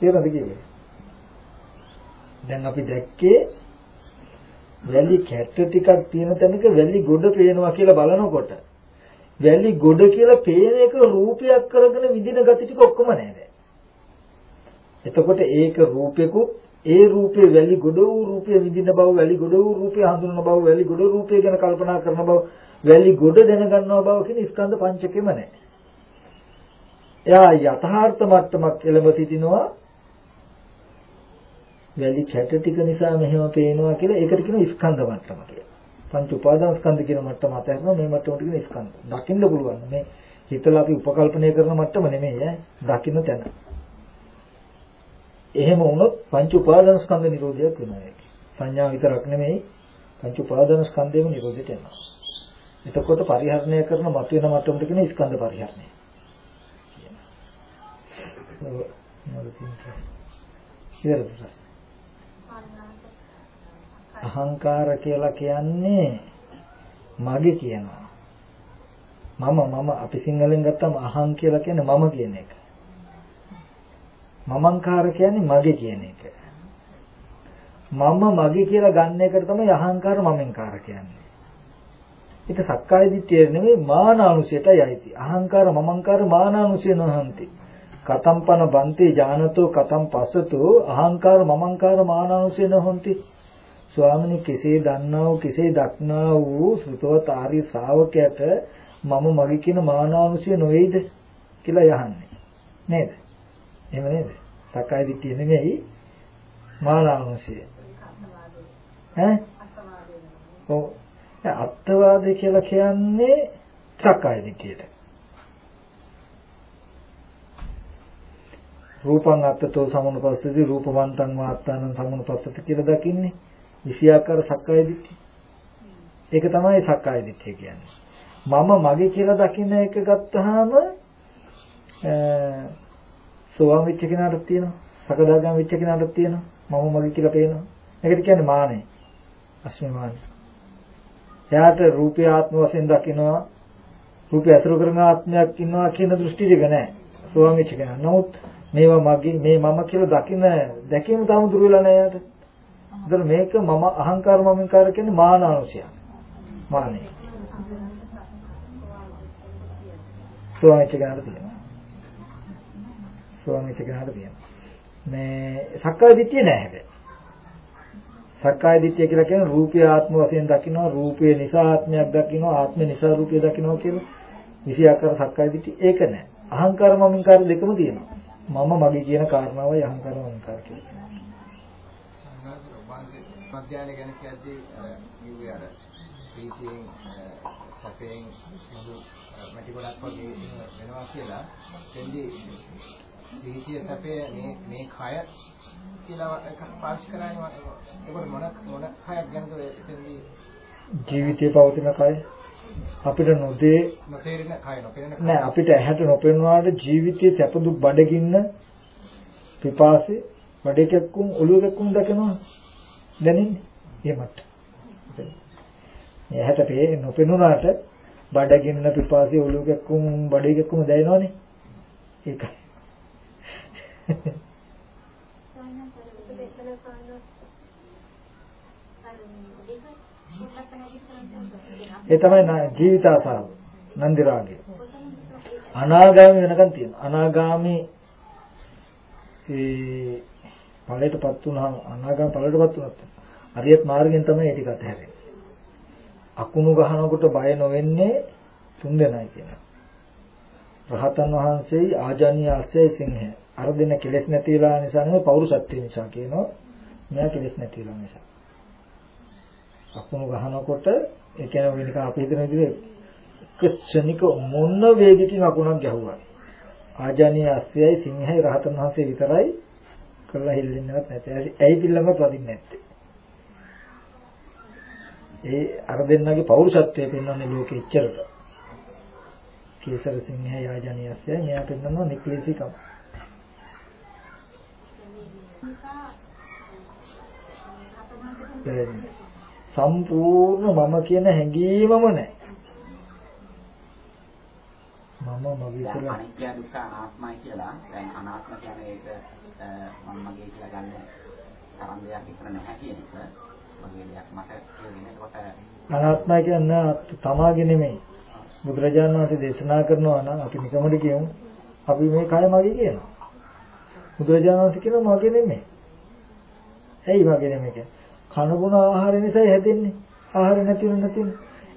S1: තේරෙනවද කියන්නේ? දැන් අපි දැක්කේ වැලි කැට ටිකක් තියෙන තැනක වැලි ගොඩ පේනවා කියලා බලනකොට වැලි ගොඩ කියලා පේන එක රූපයක් කරගෙන විදින gati ටික ඔක්කොම නැහැ එතකොට ඒක රූපෙකුත් ඒ රූපේ වැලි ගොඩ වූ රූපය විඳින බව වැලි ගොඩ වූ රූපය හඳුනන බව වැලි ගොඩ රූපය ගැන කල්පනා කරන බව වැලි ගොඩ දැනගන්නවා බව කියන ස්කන්ධ පංචකෙම නැහැ. එයා යථාර්ථ මට්ටමක් එළඹ සිටිනවා වැලි කැට ටික නිසා මෙහෙම පේනවා කියලා ඒකට කියන ස්කන්ධ මට්ටම කියලා. පංච උපාදාන ස්කන්ධ කියන මට්ටම අතහැරලා මේ මට්ටමට කියන ස්කන්ධ. දකින්න පුළුවන්. මේ හිතලා අපි උපකල්පනය කරන මට්ටම නෙමෙයි ඈ. දකින්න තැන. එහෙම වුණොත් පංච උපාදාන ස්කන්ධ නිරෝධයක් වෙනවා ඒක. සංඥා විතරක් නෙමෙයි පංච උපාදාන ස්කන්ධයම නිරෝධයට එනවා. එතකොට පරිහරණය කරන මතුවෙන මට්ටමට කියන ස්කන්ධ පරිහරණය. කියනවා. අහංකාර කියලා කියන්නේ මගේ කියනවා. මම මම අපි සිංහලෙන් ගත්තම අහං කියලා කියන්නේ මම කියන එක. මමංකාර කියන්නේ මගේ කියන එක. මම මගේ කියලා ගන්න එකට තමයි අහංකාර මමෙන්කාර කියන්නේ. ඒක සක්කාය දිට්ඨිය නෙමෙයි මානානුසයටයි අයිති. අහංකාර මමංකාර මානානුසය නොහන්ති. කතම්පන බන්තේ ඥානතෝ කතම් පස්සතෝ අහංකාර මමංකාර මානානුසය නොහන්ති. ස්වාමිනී කෙසේ දන්නා වූ කෙසේ දක්නා වූ සෘතවත් ආර්ය ශ්‍රාවකයට මම මගේ කියන මානානුසය නොවේද කියලා යහන්නේ නේද එහෙම නේද? සක්කාය දිට්ඨිය නෙමෙයි මානානුසය ඈ? ඔව්. අත්වාදය කියලා කියන්නේ සක්කාය දිට්ඨියට. රූපං අත්තතෝ සමුනුපස්සති රූපවන්තං වාත්තානං සමුනුපස්සති කියලා දකින්නේ. විෂයාකාර සක්කාය දිට්ඨිය. ඒක තමයි සක්කාය දිට්ඨිය කියන්නේ. මම මගේ කියලා දකින්න එක ගත්තාම සෝවාන් වෙච්ච කෙනාට තියෙනවා. සකදාගාම වෙච්ච කෙනාට තියෙනවා. මම මගේ කියලා පේනවා. ඒකට කියන්නේ මානෙ. අස්මිමානෙ. එයාට රූපය ආත්ම වශයෙන් දකිනවා. රූපය අසුර කරන ආත්මයක් ඉන්නවා කියන දෘෂ්ටි දෙක නැහැ. සෝවාන් වෙච්ච කෙනා. නමුත් මේවා මගේ මේ මම කියලා දකින්න දැකීම තාම දුර වෙලා නැහැ යාට. ඒතර මේක මම අහංකාර මමින්කාර කියන්නේ මානානුසය. මානෙ. සෝවාන් කෙනාට තියෙනවා. සෝවාන් කෙනාට තියෙනවා. මේ සක්කාය දිට්ඨිය නෑ හැබැයි. සක්කාය දිට්ඨිය කියලා කියන්නේ රූපය ආත්ම වශයෙන් දකිනවා රූපය නිසා ආත්මයක් දකිනවා ආත්ම නිසා රූපය දකිනවා කියලා විෂයාකාර සක්කාය දිට්ඨිය ඒක නෑ. අහංකාර මමින්කාර දෙකම තියෙනවා. මම මගේ කියන කාරණාවයි අහංකාර මමින්කාර කියන්නේ.
S2: මධ්‍යාන ගැන කියද්දී කිව්වේ අර ප්‍රීතියෙන් සැපයෙන් මුළු මැටි ගොඩක් වගේ වෙනවා කියලා එතෙන්දී ප්‍රීතිය සැපේ මේ මේ කය කියලා පාවිච්චි කරන්නේ ඒක මොන මොන කයක් ගැනද එතෙන්දී
S1: ජීවිතේ පවතින කය? අපිට නොදේ
S2: නොතේරෙන කය නොපෙනෙන
S1: නෑ අපිට ඇහැට නොපෙනුනාට ජීවිතයේ සැප දුක් බඩගින්න පිපාසෙ බඩේකක්කුම් ඔළුවකක්කුම් දකිනවා. දැනෙන්නේ එහෙමත්. ඇහැට පේ නොපෙනුනාට බඩගින්න පිපාසෙ ඔළුවකක්කුම් බඩේකක්කුම් දැනෙනවනේ. ඒකයි ඒ තමයි ජීවිත ආසාව නන්දි රාගය අනාගාමී වෙනකන් තියෙනවා අනාගාමී ඒ ඵලයටපත් වුණාම අනාගාමී ඵලයටපත් වුණත් අරියත් මාර්ගයෙන් තමයි ඒ ටිකත් හැරෙන්නේ. අකුණු ගහනකොට බය නොවෙන්නේ තුන් දෙනයි කියනවා රහතන් වහන්සේයි ආජානීය ආශ්‍රය සිංහ අර දෙන කෙලෙස් නැති වෙලා නිසා නෙමෙයි පෞරුෂත්වය නිසා කියනවා මෙයා කෙලෙස් නැති වෙලා නිසා අකුණු ගහනකොට ඒ කියන්නේ වෙනික අපි හිතන විදිහට එක ක්ෂණික මොන වේගකින් අකුණක් ගැහුවා. ආජානීය අස්සයයි සිංහයි රහතන් වහන්සේ විතරයි කරලා හිල්ලෙන්නවත් නැති. ඇයි පිළඟ වදින්නේ නැත්තේ? ඒ අර දෙන්නගේ පෞරුෂත්වය පෙන්වන්නේ ලෝකෙ ඉච්චරට. කේසර සිංහයි ආජානීය අස්සයයි මෙයා පෙන්වනවා නික්ලේශිකම්. සම්පූර්ණ මම කියන හැඟීමම නැහැ. මම මගේ කියලා
S5: අනිත්‍ය දුක්ඛ අනාත්මයි කියලා දැන් අනාත්ම කියන්නේ ඒක මම මගේ කියලා ගන්න තරම් දෙයක් විතර නැහැ කියන එක. මගේ දෙයක් මට කියන එතකොට
S1: අනාත්මයි කියන්නේ තමාගේ නෙමෙයි. බුදුරජාණන් වහන්සේ දේශනා කරනවා නම් අපි නිකමද කියමු? අපි මේ කය මගේ කියනවා බුදුරජාණන් වහන්සේ කියනවා මගේ නෙමෙයි ඇයි මගේ නෙමෙයි කියන්නේ කන බොන ආහාර නිසා හැදෙන්නේ. ආහාර නැති වෙන නැති වෙන.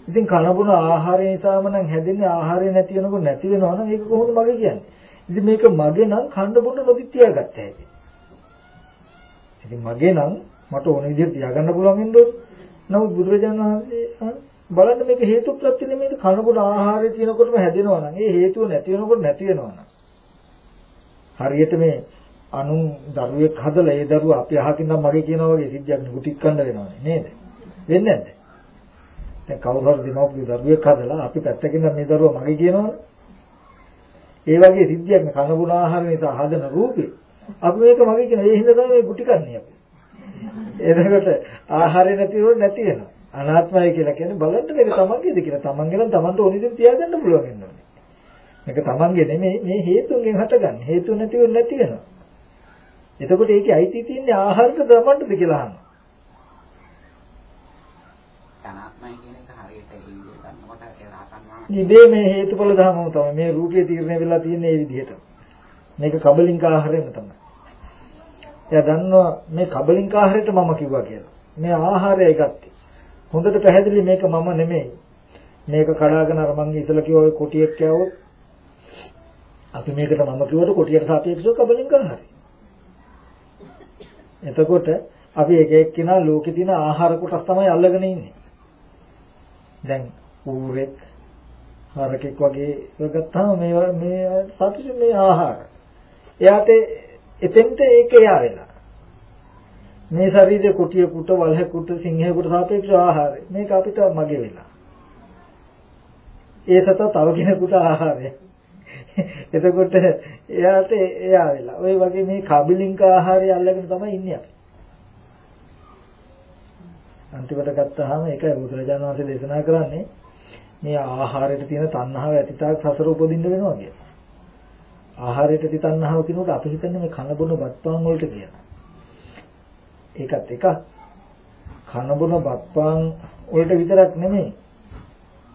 S1: ඉතින් කන බොන ආහාරය නිසාම නම් හැදෙන්නේ ආහාරය නැති වෙනකොට නැති වෙනවා නම් ඒක කොහොමද මගේ කියන්නේ? ඉතින් මේක මගේ නම් කන්න බොන්න නොදි තියාගත්ත හැටි. ඉතින් මගේ නම් මට ඕන විදිහට තියාගන්න පුළුවන් වෙන්නේ. නමුත් බුදුරජාණන් වහන්සේ බලන්න මේක හේතු ප්‍රත්‍ය නෙමෙයි කන බොන ආහාරය තියෙනකොටම හැදෙනවා නම් ඒ හේතුව නැති වෙනකොට නැති වෙනවා නම්. හරියට මේ අනුන් දරුවෙක් හදලා ඒ දරුවා අපි අහකින් නම් මගේ කියනවා වගේ සිද්ධියක් නුටික් කන්න වෙනවනේ නේද? වෙන්නේ නැද්ද? දැන් කවුරු හරි දෙමව්පිය දරුවෙක් හදලා අපි පැත්තකින් නම් මේ දරුවා මගේ කියනවනේ. ඒ වගේ සිද්ධියක් කන බුන ආහාර නිසා හදන රූපේ අපි මේක මගේ කියන ඒ හින්දා තමයි මේ ගුටි කන්නේ අපි. එතකොට ආහාරය නැතිවෙන්නේ නැති වෙනවා. අනාත්මයි කියලා කියන්නේ බලන්න මේක තමන්ගේද කියලා. තමන්ගේ නම් තමන්ට ඕන විදිහට තියාගන්න පුළුවන් වෙනවා. මේක තමන්ගේ නෙමෙයි මේ හේතුන්ගෙන් හටගන්නේ. හේතු නැතිව නැති වෙනවා. එතකොට ඒකේ අයිති තියෙන්නේ ආහාරට දමන්නද කියලා අහනවා.
S5: අනාත්මයි කියන එක හරියට විදිහට ගන්නකොට ඒ රහතන් වහන්සේ
S1: ඉබේ මේ හේතුඵල ධර්මම තමයි මේ රූපයේ තීරණය වෙලා තියෙන්නේ මේ විදිහට. මේක කබලින්ක ආහාරයෙන් තමයි. එයා දන්නවා මේ කබලින්ක ආහාරයට මම කිව්වා කියලා. මේ ආහාරයයි ගත්තේ. හොඳට පැහැදිලි මේක මම නෙමෙයි. මේක කඩාගෙන අර මං ඉතල කිව්වා කොටියක් කෑවොත් අපි මේකට මම කිව්වට කොටියට සාපේක්ෂව කබලින්ක ආහාරය. එතකොට අපි එක එක්කිනා ලෝකේ තියෙන ආහාර කොටස් තමයි අල්ලගෙන ඉන්නේ. දැන් ඌරෙක් හරකෙක් වගේ ගත්තාම මේ මේ සතුට මේ ආහාර. එයාට එතෙන්ට ඒක එයා වෙලා. මේ ශරීරයේ කුටියකට වලහකට සිංහයකට සාපේක්ෂව ආහාරය. මේක අපිට මගේ වෙලා. ඒ සත තව කෙනෙකුට ආහාරය. එතකොට එයාට එයා වෙලා. ওই වගේ මේ කබලින්ක ආහාරය අල්ලගෙන තමයි ඉන්නේ අපි. අන්තිමට ගත්තාම ඒකයි බුදුරජාණන් වහන්සේ දේශනා කරන්නේ මේ ආහාරයට තියෙන තණ්හාව ඇතිතාවක් සසර උපදින්න වෙනවා කියලා. ආහාරයට ඇති තණ්හාව කිනකොට අපි හිතන්නේ මේ කන බොන බත්පාන් වලට කියලා. ඒකත් එක කන බොන බත්පාන් වලට විතරක් නෙමෙයි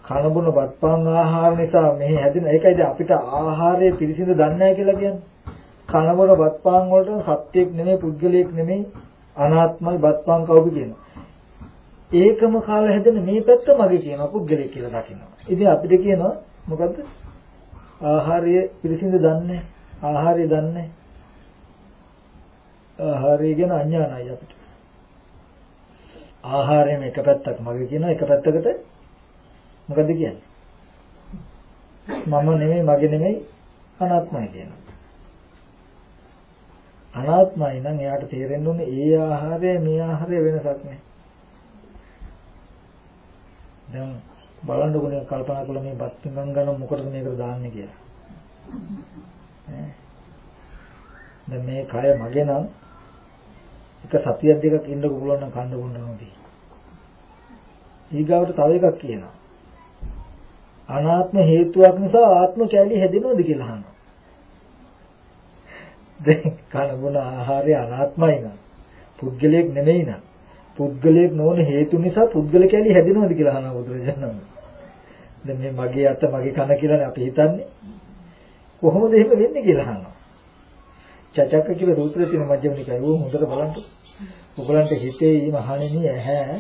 S1: කන බොන බත්පාන් ආහාර නිසා මෙහි හැදෙන ඒකයිද අපිට ආහාරයේ පිරිසිදු දන්නේ නැහැ කියලා කියන්නේ. කන බොන බත්පාන් වලට සත්‍යයක් නෙමෙයි පුද්ගලයෙක් නෙමෙයි අනාත්මයි බත්පාන් කවුද කියනවා ඒකම කාලා හැදෙන මේ පැත්ත මගේ කියනවා පුද්ගලයෙක් කියලා දකිනවා. ඉතින් අපිට කියනවා මොකද්ද? ආහාරය පිරිසිදු දන්නේ ආහාරය දන්නේ ආහාරය ගැන අඥානයි අපිට. ආහාරයෙන් එක පැත්තක් මගේ කියනවා එක පැත්තකට මොකද කියන්නේ මම නෙමෙයි මගේ නෙමෙයි අනාත්මයි කියනවා අනාත්මයි නම් එයාට තේරෙන්න ඕනේ ඒ ආහාරය මේ ආහාරය වෙනසක් නැහැ දැන් බලන්නකො නේ කල්පනා කළා මේ බත් පිඟන් ගන්න මොකටද මේකට දාන්නේ කියලා. දැන් මේ කය මගේ නම් එක සතියක් දෙකක් ඉන්න පුළුවන් නම් කන්න බොන්න නොදී. ඊගාවට තව එකක් කියනවා. අනාත්ම හේතුවක් නිසා ආත්ම කැලි හැදෙනවද කියලා අහනවා. දැන් කන බොන ආහාරය අනාත්මයි නම් පුද්ගලයෙක් නෙමෙයි නම් පුද්ගලයෙක් නොවන හේතු නිසා පුද්ගල කැලි හැදෙනවද කියලා අහනවා බුදුරජාණන් වහන්සේ. දැන් මේ මගේ අත මගේ කන කියලානේ අපි හිතන්නේ. කොහොමද එහෙම වෙන්නේ කියලා අහනවා. චචක කියලා සූත්‍රයේ තියෙන මජ්ක්‍ධිම නිකාය. ඕක හොඳට බලන්න. ඔයගලන්ට හිතේ ඊම අහන්නේ ඇහැ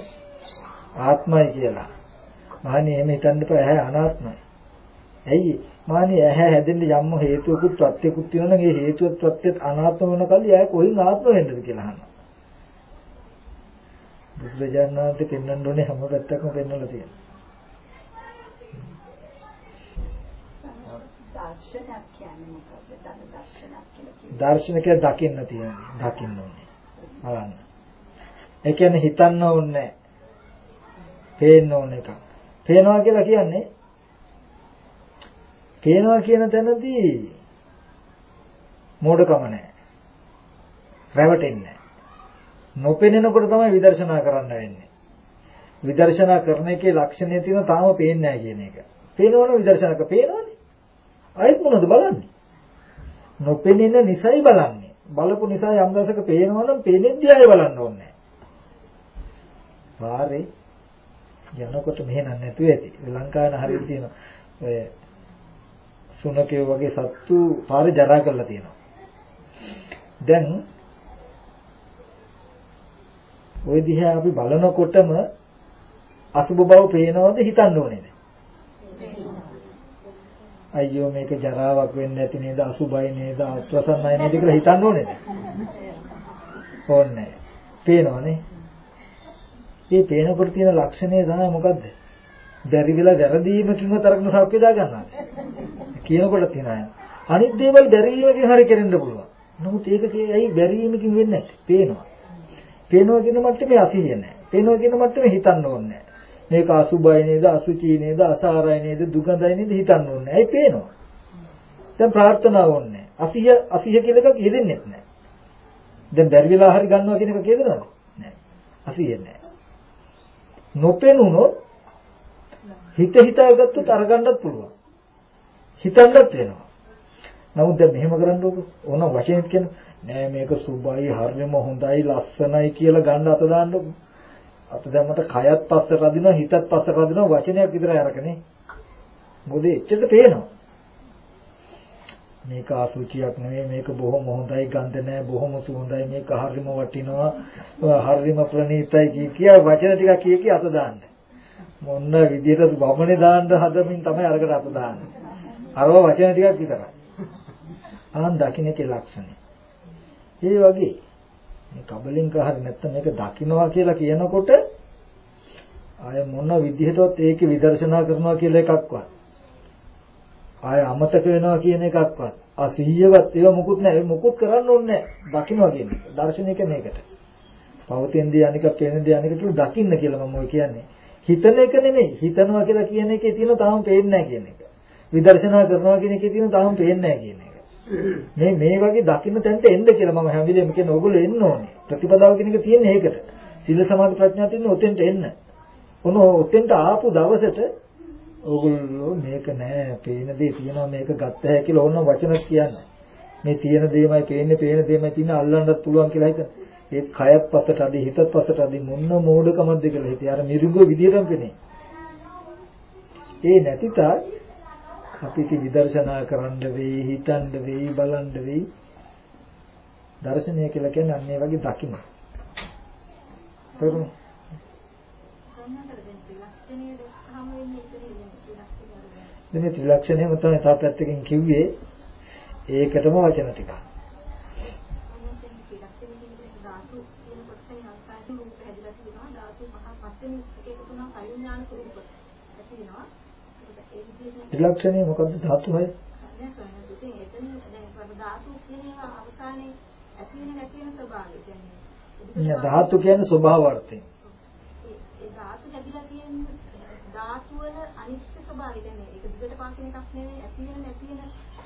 S1: ආත්මයි කියලා. මහණේ එහෙම හිතන්න එපා ඇහැ අනාත්මයි. ඇයි? මහණේ ඇහැ හැදෙන්න යම් හේතුවකුත් ප්‍රත්‍යකුත් තියෙනවා නම් ඒ හේතුවත් ප්‍රත්‍යත් අනාත්ම වෙන කල්ලි ඇයි කොහෙන් ආත්ම වෙන්නද කියලා අහනවා. බුදුරජාණන් වහන්සේ පෙන්වන්න ඕනේ හැම පැත්තකම පෙන්වලා තියෙනවා.
S4: දර්ශනයක් කියන්නේ මොකක්ද? දර්ශනයක් කියලා
S1: දර්ශන කියලා දකින්න තියෙනවා. දකින්න ඕනේ. බලන්න. ඒ කියන්නේ හිතන්න ඕනේ. පේන්න ඕන එක. පේනවා කියලා කියන්නේ පේනවා කියන තැනදී මෝඩකම නැහැ. රැවටෙන්නේ නැහැ. නොපෙනෙනකොට තමයි විදර්ශනා කරන්න වෙන්නේ. විදර්ශනා කරන එකේ ලක්ෂණය තියෙන තාම පේන්නේ නැහැ කියන එක. පේනවනේ විදර්ශනක පේනවනේ. අයිත් මොනවද බලන්නේ? නොපෙනෙන නිසයි බලන්නේ. බලපු නිසා යම් දවසක පේනවනම් පේනෙද්දී ආයෙ බලන්න ඕනේ. පාරේ යනකොට මෙහෙ නැතුව ඇති. ලංකාවේ හරියට තියෙනවා. ඔය සුනකේ වගේ සත්තු පාරේ ජරා කරලා තියෙනවා. දැන් ওই දිහා අපි බලනකොටම අසුබ බව පේනවද හිතන්න ඕනේද? අයියෝ මේක ජරාවක් වෙන්නේ නැති නේද අසුබයි නේද අත්වසන්නයි නේද කියලා හිතන්න ඕනේද? ඕනේ. පේනවනේ. මේ පේනකොට තියෙන ලක්ෂණය තමයි මොකද්ද? බැරි වෙලා වැරදීමකින්ව තරගන සෞඛ්‍ය දා ගන්නවා. කියනකොට තියෙනවා. අනිත් දේවල් බැරිවීමකින් හරි කෙරෙන්න පුළුවන්. නමුත් ඒක ඇයි බැරිවීමකින් වෙන්නේ නැත්තේ? පේනවා. පේනවා කියන මට්ටමේ අසිහිය නැහැ. පේනවා කියන මට්ටමේ හිතන්න ඕනේ නැහැ. මේක අසුබයි නේද, අසුචි නේද, අසාරයි නේද, දුකඳයි නේද හිතන්න ඕනේ. ඇයි පේනවා? දැන් ප්‍රාර්ථනාව ඕනේ. අසිහිය අසිහිය කියලා එකක් යෙදෙන්නේ නැහැ. දැන් බැරි වෙලා හරි ගන්නවා කියන එක කියදනවද? නැහැ. අසිහිය නැහැ. නොපෙනුනොත් හිත හිතාගත්තොත් අරගන්නත් පුළුවන්. හිතන්නත් වෙනවා. නමුත් දැන් මෙහෙම කරන්නකො ඕන වචනෙත් කියනවා නෑ මේක සුබයි හරියම හොඳයි ලස්සනයි කියලා ගන්න අත දාන්නකො. අත දැම්මට කයත් පස්ස රදිනවා හිතත් පස්ස රදිනවා වචනයක් විතරයි අරකනේ. මොකද එච්චරට පේනවා. මේක අසුචියක් නෙවෙයි මේක බොහොම හොඳයි ගන්ධ නෑ බොහොම සුවඳයි මේක හරිම වටිනවා හරිම ප්‍රණීතයි කිය කිය වචන ටිකක් කිය කිය අත දාන්න. මොන්න විදියට වමනේ දාන්න හදමින් තමයි අරකට අත දාන්නේ. අරව වචන ටිකක් විතරයි. ආන් දකින්නකේ ලක්ෂණය. ඒ වගේ මේ කබලින්ක හරි නැත්නම් මේක දකින්නවා කියලා කියනකොට ආය මොන විදිහටවත් ඒකේ විදර්ශනා කරනවා කියලා එකක්වත් ආය අමතක වෙනවා කියන එකක්වත්. අසිහියවත් ඒව මුකුත් නැහැ. මුකුත් කරන්න ඕනේ නැහැ. දකින්නවා කියන එක. දර්ශනයක මේකට පවතින දේ අනික පේන දේ අනික කියලා දකින්න කියලා මම ඔය කියන්නේ. හිතන එක නෙමෙයි. හිතනවා කියලා කියන එකේ තියෙන තාම පේන්නේ නැහැ කියන එක. විදර්ශනා කරනවා කියන එකේ තියෙන තාම පේන්නේ නැහැ කියන එක. මේ මේ වගේ දකින්න තැනට එන්න කියලා මම හැම වෙලේම කියන ඕගොල්ලෝ එන්න ඕනේ. ප්‍රතිපදාව කියන එක තියෙන්නේ ඒකට. සීල සමාධි ප්‍රඥා තියෙන්නේ ඔතෙන්ට එන්න. ඔන ඔතෙන්ට ආපු දවසට ඕගොල්ලෝ මේක නෑ, පේන දේ තියෙනවා මේක ගත්ත හැකි කියලා ඕන වචන කියන්නේ. මේ තියෙන දේමයි පේන්නේ, පේන දේමයි තියෙන අල්ලන්නත් පුළුවන් කියලා හිතන. ඒ කයත් පසට අදී හිතත් පසට අදී මොන මෝඩකමක්ද කියලා හිතේ අර මිරිඟුව විදියටම පෙනේ. ඒ නැති තාක් අපි ඉති විදර්ශනා කරන්න වෙයි, හිතන්න වෙයි, බලන්න වෙයි. දර්ශනය කියලා කියන්නේ අන්න ඒ වගේ දකින්න. තේරුණා? මේ ත්‍රිලක්ෂණයම තමයි තා පැත්තකින් කිව්වේ ඒකටම වචන ටිකක්. ත්‍රිලක්ෂණය මොකද්ද ධාතු හය? ධාතු කියන්නේ ස්වභාව අර්ථයෙන්.
S3: ඒ ධාතු හැදිලා තියෙන ධාතු වල අනිත්‍ය ස්වභාවය කියන්නේ ඒක දිගට පාකින එකක් නෙවෙයි ඇති වෙන නැති වෙන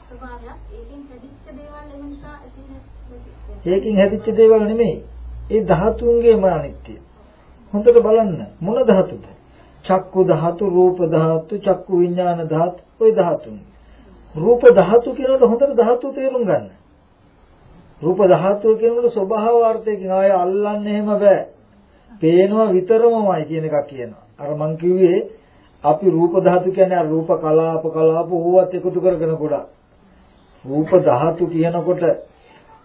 S3: ස්වභාවයක්. ඒකෙන් හැදිච්ච දේවල් ඒ නිසා ඇති වෙන
S1: ඒකෙන් හැදිච්ච දේවල් නෙමෙයි. ඒ ධාතුන්ගේම අනිත්‍ය. හොඳට බලන්න මොන ධාතුද? චක්කු ධාතු, රූප ධාතු, චක්කු විඥාන ධාතු, ওই ධාතුන්. රූප ධාතු කියනකොට හොඳට ධාතු තේරුම් ගන්න. රූප ධාතුව කියනකොට ස්වභාව අර්ථයකින් ආය අල්ලන්න එහෙම බෑ. පේනවා විතරමමයි කියන එකක් කියනවා. අර මං කිව්වේ අපි රූප ධාතු කියන්නේ අර රූප කලාප කලාප ඕවත් එකතු කරගෙන ගොඩක්. රූප ධාතු කියනකොට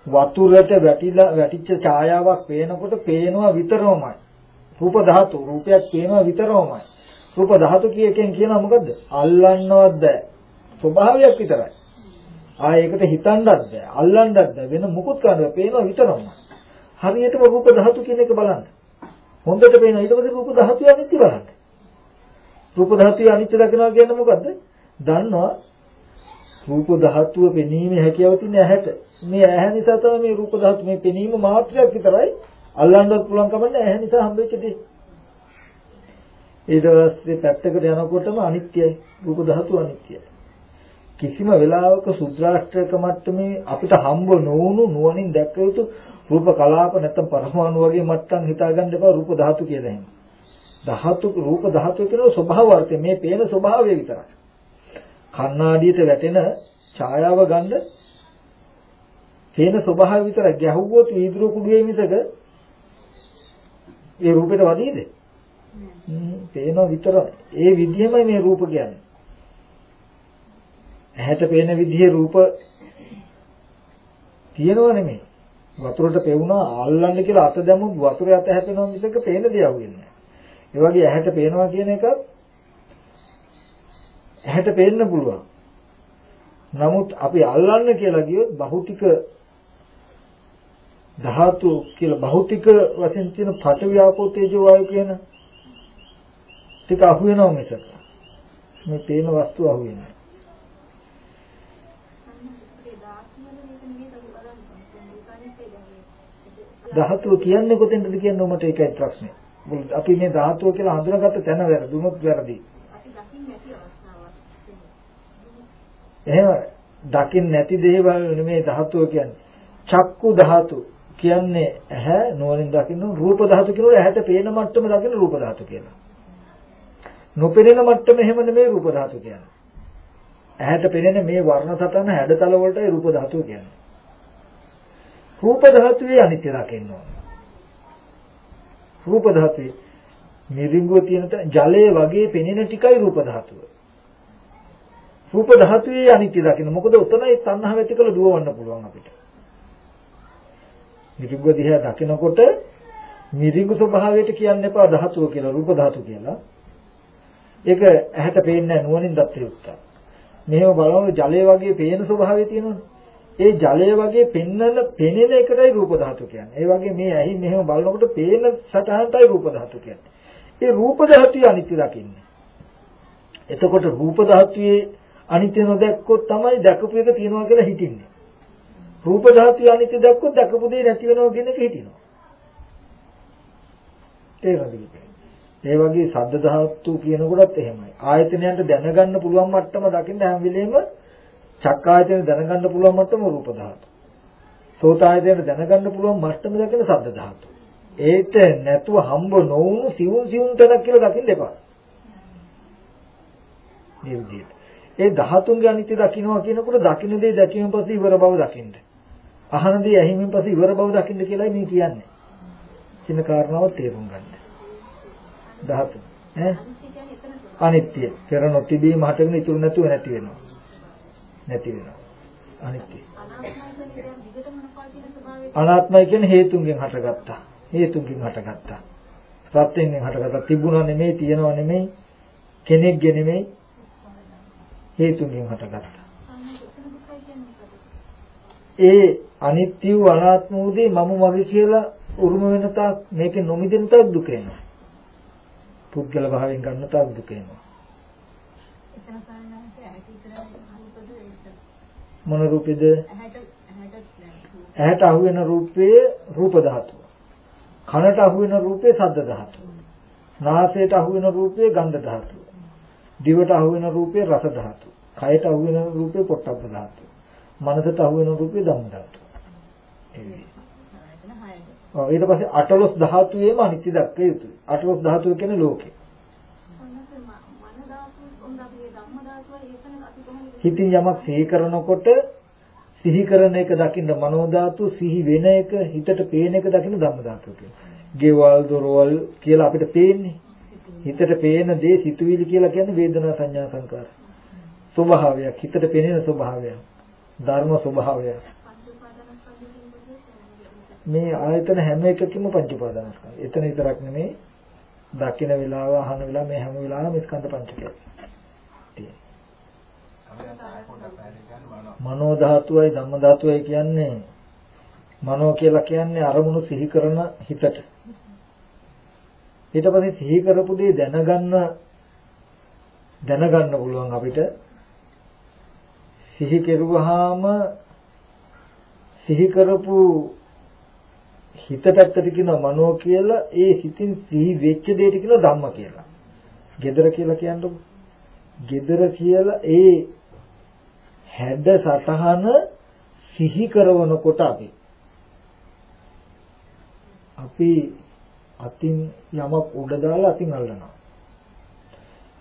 S1: වතුරට වැටිලා වැටිච්ච ඡායාවක් පේනකොට පේනවා විතරමමයි. රූප ධාතු රූපයක් පේනවා විතරමමයි. රූප ධාතු කියකෙන් කියනවා මොකද්ද? අල්ලන්නවත් බෑ. ස්වභාවයක් විතරයි. ආ ඒකට හිතන්නත් බෑ අල්ලන්නත් බෑ වෙන මුකුත් කරන්න බෑ පේනවා විතරමයි හරියටම රූප ධාතු කියන එක බලන්න හොඳට පේනවා ඊට පස්සේ රූප ධාතුව අනිත්‍ය බලන්න රූප ධාතුවේ අනිත්‍ය දකිනවා කියන්නේ මොකද්ද? දන්නවා රූප ධාතුව පෙනීමේ හැකියාව තියෙන ඇහැට. මේ ඇහැ නිසා තමයි මේ රූප ධාතු මේ පෙනීම මාත්‍රයක් විතරයි අල්ලන්නත් පුළුවන් කමන්නේ ඇහැ නිසා හම්බෙච්ච දේ. ඊට පස්සේ පැත්තකට යනකොටම අනිත්‍යයි. රූප ධාතුව අනිත්‍යයි. කිසිම වෙලාවක සුද්‍රාෂ්ටක මට්ටමේ අපිට හම්බ නොවුණු නුවණින් දැක්ක යුතු රූප කලාප නැත්නම් පරමාණු වගේ මට්ටම් හිතාගන්න එපා රූප ධාතු කියලා එහෙම. ධාතු රූප ධාතු කියන ස්වභාව අර්ථය මේ පේන ස්වභාවය විතරයි. කණ්ණාඩියට වැටෙන ඡායාව ගන්න පේන ස්වභාවය විතර ගැහුවොත් වීදුරු කුඩුවේ මිසක ඒ රූපෙට වදීද? පේනවා විතරයි. ඒ විදිහමයි මේ රූප කියන්නේ. ඇහැට පේන විදිහේ රූප තියෙනව නෙමෙයි. වතුරට පෙවුනා අල්ලන්න කියලා අත දැමුත් වතුර අත හැපෙනවා මිසක පේන දේ අහුවෙන්නේ නැහැ. ඒ වගේ ඇහැට පේනවා කියන එකත් ඇහැට පේන්න පුළුවන්. නමුත් අපි අල්ලන්න කියලා ගියොත් භෞතික ධාතු කියලා භෞතික වශයෙන් තියෙන පඨවි ආපෝ තේජෝ වායු කියන ටික අහුවෙනවා මිසක මේ පේන වස්තු අහුවෙන්නේ ධාතුව කියන්නේ කොතෙන්ද කියන්නේ උමට ඒකයි ප්‍රශ්නේ. අපි මේ ධාතුව කියලා හඳුනාගත්ත තැන වැරදුනොත් වැරදි. එහෙම දකින්න නැති දේවල් නෙමේ ධාතුව කියන්නේ. චක්කු ධාතු කියන්නේ ඇහැ නුවණින් දකින්න රූප ධාතු කියනකොට ඇහැට පේන මට්ටම දකින්න රූප ධාතු කියනවා. නොපෙනෙන මට්ටම එහෙම නෙමේ රූප ධාතු කියන්නේ. ඇහැට පෙනෙන මේ වර්ණ සටහන හැඩතල වලටයි රූප ධාතුව කියන්නේ. රූප ධාතුවේ අනිත්‍ය දකින්න ඕන. රූප ධාතුවේ මිරිඟුව තියෙන ජලයේ වගේ පෙනෙන ටිකයි රූප ධාතුව. රූප ධාතුවේ අනිත්‍ය දකින්න. මොකද උතනයි තණ්හාව ඇති කළ දුවවන්න පුළුවන් අපිට. මිරිඟුව දිහා දකිනකොට මිරිඟු ස්වභාවයට කියන්න එපා ධාතුව කියලා රූප ධාතු කියලා. ඒක ඇහැට පේන්නේ නුවණින් දත් යුක්තයි. මෙහෙම බලනකොට ජලයේ වගේ පේන ස්වභාවය තියෙනවනේ. ඒ ජලය වගේ පෙන්නන පෙනෙන එකටයි රූප ධාතු කියන්නේ. ඒ වගේ මේ ඇහි මෙහෙම බලනකොට පේන සටහනටයි රූප ධාතු කියන්නේ. ඒ රූප ධාතුවේ අනිත්‍ය දකින්නේ. එතකොට රූප ධාතුවේ අනිත්‍ය නොදැක්කොත් තමයි දැකපු එක තියනවා කියලා හිතින්නේ. රූප ධාතුවේ අනිත්‍ය දැක්කොත් දැකපු දේ නැති වෙනවා කියන එක හිතිනවා. තේරෙනවද? ඒ වගේ සද්ද ධාතු කියනකොටත් එහෙමයි. ආයතනයන්ට දැනගන්න පුළුවන් මට්ටම දකින්න හැම වෙලෙම චක්කායතන දැනගන්න පුළුවන් මට්ටම රූප ධාතු. සෝතායතන දැනගන්න පුළුවන් මට්ටම දකින සද්ද ධාතු. ඒත් නැතුව හම්බ නොවුණු සිවුම් සිවුම් තැනක් කියලා දකින්න එපා. මේ විදිහට. ඒ ධාතුන්ගේ අනිත්‍ය දකින්නවා කියනකොට දකින්න දේ දැකීමෙන් පස්සේ ඉවර බව දකින්න. අහන දේ ඇහිමෙන් පස්සේ ඉවර බව දකින්න කියලායි මේ කියන්නේ. කියන කාරණාව තේරුම් ගන්න. ධාතු ඈ.
S3: අනිත්‍ය.
S1: පෙර නොතිබීම හටගෙන ඉතුරු නැතුව නැති වෙනවා. නැති වෙනවා. අනිත්‍ය.
S3: අනාත්මයි කියන්නේ
S1: හේතුන්ගෙන් හටගත්තා. හේතුන්ගෙන් හටගත්තා. ප්‍රත්‍යයෙන් හටගත්තා. තිබුණා නෙමෙයි, තියනවා නෙමෙයි, කෙනෙක්ගේ නෙමෙයි හේතුන්ගෙන් හටගත්තා. ඒ අනිත්‍ය වූ අනාත්ම වූ දේ මම මගේ කියලා උරුම වෙන තාක් මේකේ නොමිදෙන තාක් දුක එනවා. පුද්ගල භාවයෙන් ගන්න තාක් දුක එනවා.
S3: එතන සාමාන්‍යයෙන් ඇහැට විතරයි රූපද ඒක.
S1: මොන රූපෙද?
S3: ඇහැට
S1: අහු වෙන රූපයේ රූප ධාතුව. කනට අහු වෙන රූපයේ ශබ්ද ධාතුව. නාසයට අහු වෙන රූපයේ ගන්ධ ධාතුව. දිවට අහු වෙන රූපයේ රස ධාතුව. කයට අහු වෙන රූපයේ පොට්ටබ්බ ධාතුව. මනසට අහු වෙන රූපයේ ධම්ම ධාතුව. ඊට පස්සේ අටලොස් ධාතුවේම අනිත්‍ය දක්විය යුතුයි. අටලොස් ධාතුව කියන්නේ ලෝකේ.
S3: මොනවාද මන ධාතු උන් අපි ඒ ධම්ම ධාතුව ඒකන අපි කොහොමද
S1: හිතින් යමක් සිහි කරනකොට සිහි කරන එක දකින්න මනෝ ධාතු සිහි වෙන එක හිතට පේන එක දකින්න ධම්ම ධාතුව කියනවා. ගෙවල් දොරවල් කියලා අපිට පේන්නේ. හිතට පේන දේ සිතුවිලි කියලා කියන්නේ වේදනා සංඥා සංකාර. ස්වභාවයක් හිතට පෙනෙන ස්වභාවයක්. ධර්ම ස්වභාවයක්.
S3: පංච උපාදානස්කන්ධ කියනකොට
S1: මේ ආයතන හැම එකකින්ම පංච උපාදානස්කන්ධ. එතන විතරක් නෙමෙයි දකින වෙලාව අහන වෙලාව මේ හැම වෙලාවෙම ස්කන්ධ පංචකය. තියෙනවා.
S2: සමහරවිට ආයෙ පොඩ්ඩක් පැහැදිලි කරන්න බලනවා.
S1: මනෝ ධාතුවයි ධම්ම ධාතුවයි කියන්නේ මනෝ කියලා කියන්නේ අරමුණු සිහි කරන හිතට. ඊට පස්සේ සිහි කරපු දේ දැනගන්න දැනගන්න පුළුවන් අපිට සිහි කෙරුවාම සිහි කරපු හිත පැත්තට කියනවා මනෝ කියලා ඒ හිතින් සිහි වෙච්ච දෙයට කියනවා ධම්ම කියලා. gedara කියලා කියන්නකො. gedara කියලා ඒ හැඩ සටහන සිහි කරනකොට අපි අපි අතින් යමක් උඩ දාලා අතින් අල්ලනවා.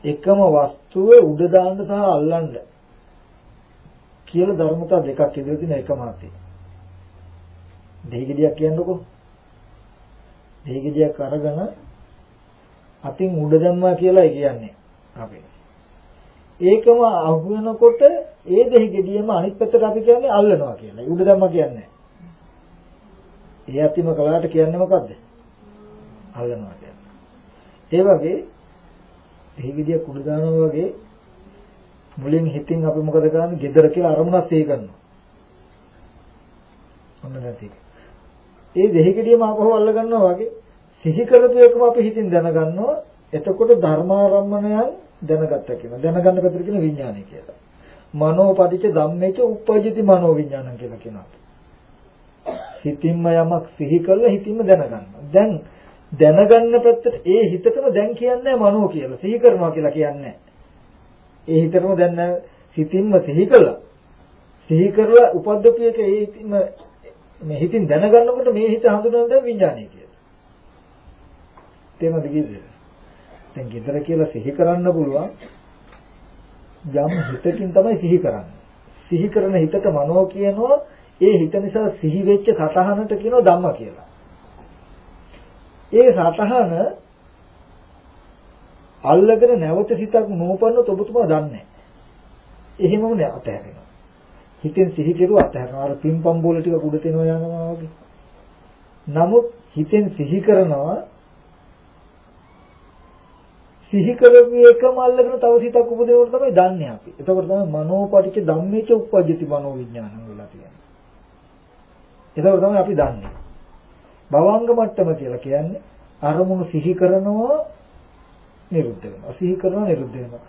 S1: එකම වස්තුව උඩ දාන්න සහ අල්ලන්න කියලා ධර්මතා දෙකක් ඉදිරිය තියෙන එකම අතේ. දෙහිගිඩියක් කියන්නකෝ. දෙහිගිඩියක් අරගෙන අතින් උඩ දැම්මා කියලා කියන්නේ අපි. ඒකම අහු වෙනකොට ඒ දෙහි ගෙඩියම අනිත් පැත්තට අපි කියන්නේ අල්ලනවා කියලා. උඩ දැම්ම කියන්නේ. ඒ අතිම කලාට කියන්නේ මොකද්ද? අල්ලනවා කියන්නේ. ඒ වගේ දෙහි ගෙඩිය කුඩ දානවා වගේ මුලින් හිතින් අපි මොකද කරන්නේ? gedara කියලා අරමුණක් සිහි කරනවා. ඔන්න නැති. ඒ දෙහි ගෙඩියම ආපහු අල්ල ගන්නවා වගේ සිහි කරපු එකම අපි හිතින් දැනගන්නවා. එතකොට ධර්මාරම්මණයන් දැනගත්තා කියනවා. දැනගන්න පැත්තට කියන විඥානය කියලා. මනෝ පටිච්ච ධම්මේච උප්පජ්ජති මනෝ විඥානං කියලා කියනවා. හිතින්ම යමක් සිහි කරලා හිතින්ම දැනගන්නවා. දැන් දැනගන්න පැත්තට ඒ හිතටම දැන් කියන්නේ මනෝ කියලා. සිහි කරනවා කියලා කියන්නේ ඒ හිතටම දැන් හිතින්ම සිහි කළා. සිහි කරලා උපද්දපු එක ඒ හිතින්ම මේ හිතින් දැනගන්නකොට මේ හිත හඳුනන දේ විඥානය කියලා. තේමද කිව්වේ? දැන් gedara කියලා සිහි කරන්න පුළුවන් යම් හිතකින් තමයි සිහි කරන්නේ. සිහි කරන හිතට මනෝ කියනවා ඒ හිත නිසා සිහි වෙච්ච සතහනට කියනවා ධම්ම කියලා. ඒ සතහන අල්ලගෙන නැවත සිතක් නෝපන්නොත් ඔබතුමා දන්නේ නැහැ. එහෙමම නෑ අතහැරෙනවා. හිතෙන් සිහි කෙරුවා අතහැරනවා. අර පිම්පම් බෝල ටික උඩ තෙනවා යනවා වගේ. නමුත් හිතෙන් සිහි කරනවා සිහි කරපු එකම අල්ලගෙන තව සිතක් උපදිනකොට තමයි දන්නේ අපි. එතකොට තමයි මනෝපටිච්ච ධම්මේච උප්පජ්ජති මනෝ විඥානං වෙලා තියෙන්නේ. එතකොට තමයි අපි දන්නේ. භවංග මට්ටම කියලා කියන්නේ අරමුණු සිහි කරනවා නිරුද්ධ වෙනවා. සිහි කරනවා නිරුද්ධ වෙනවා.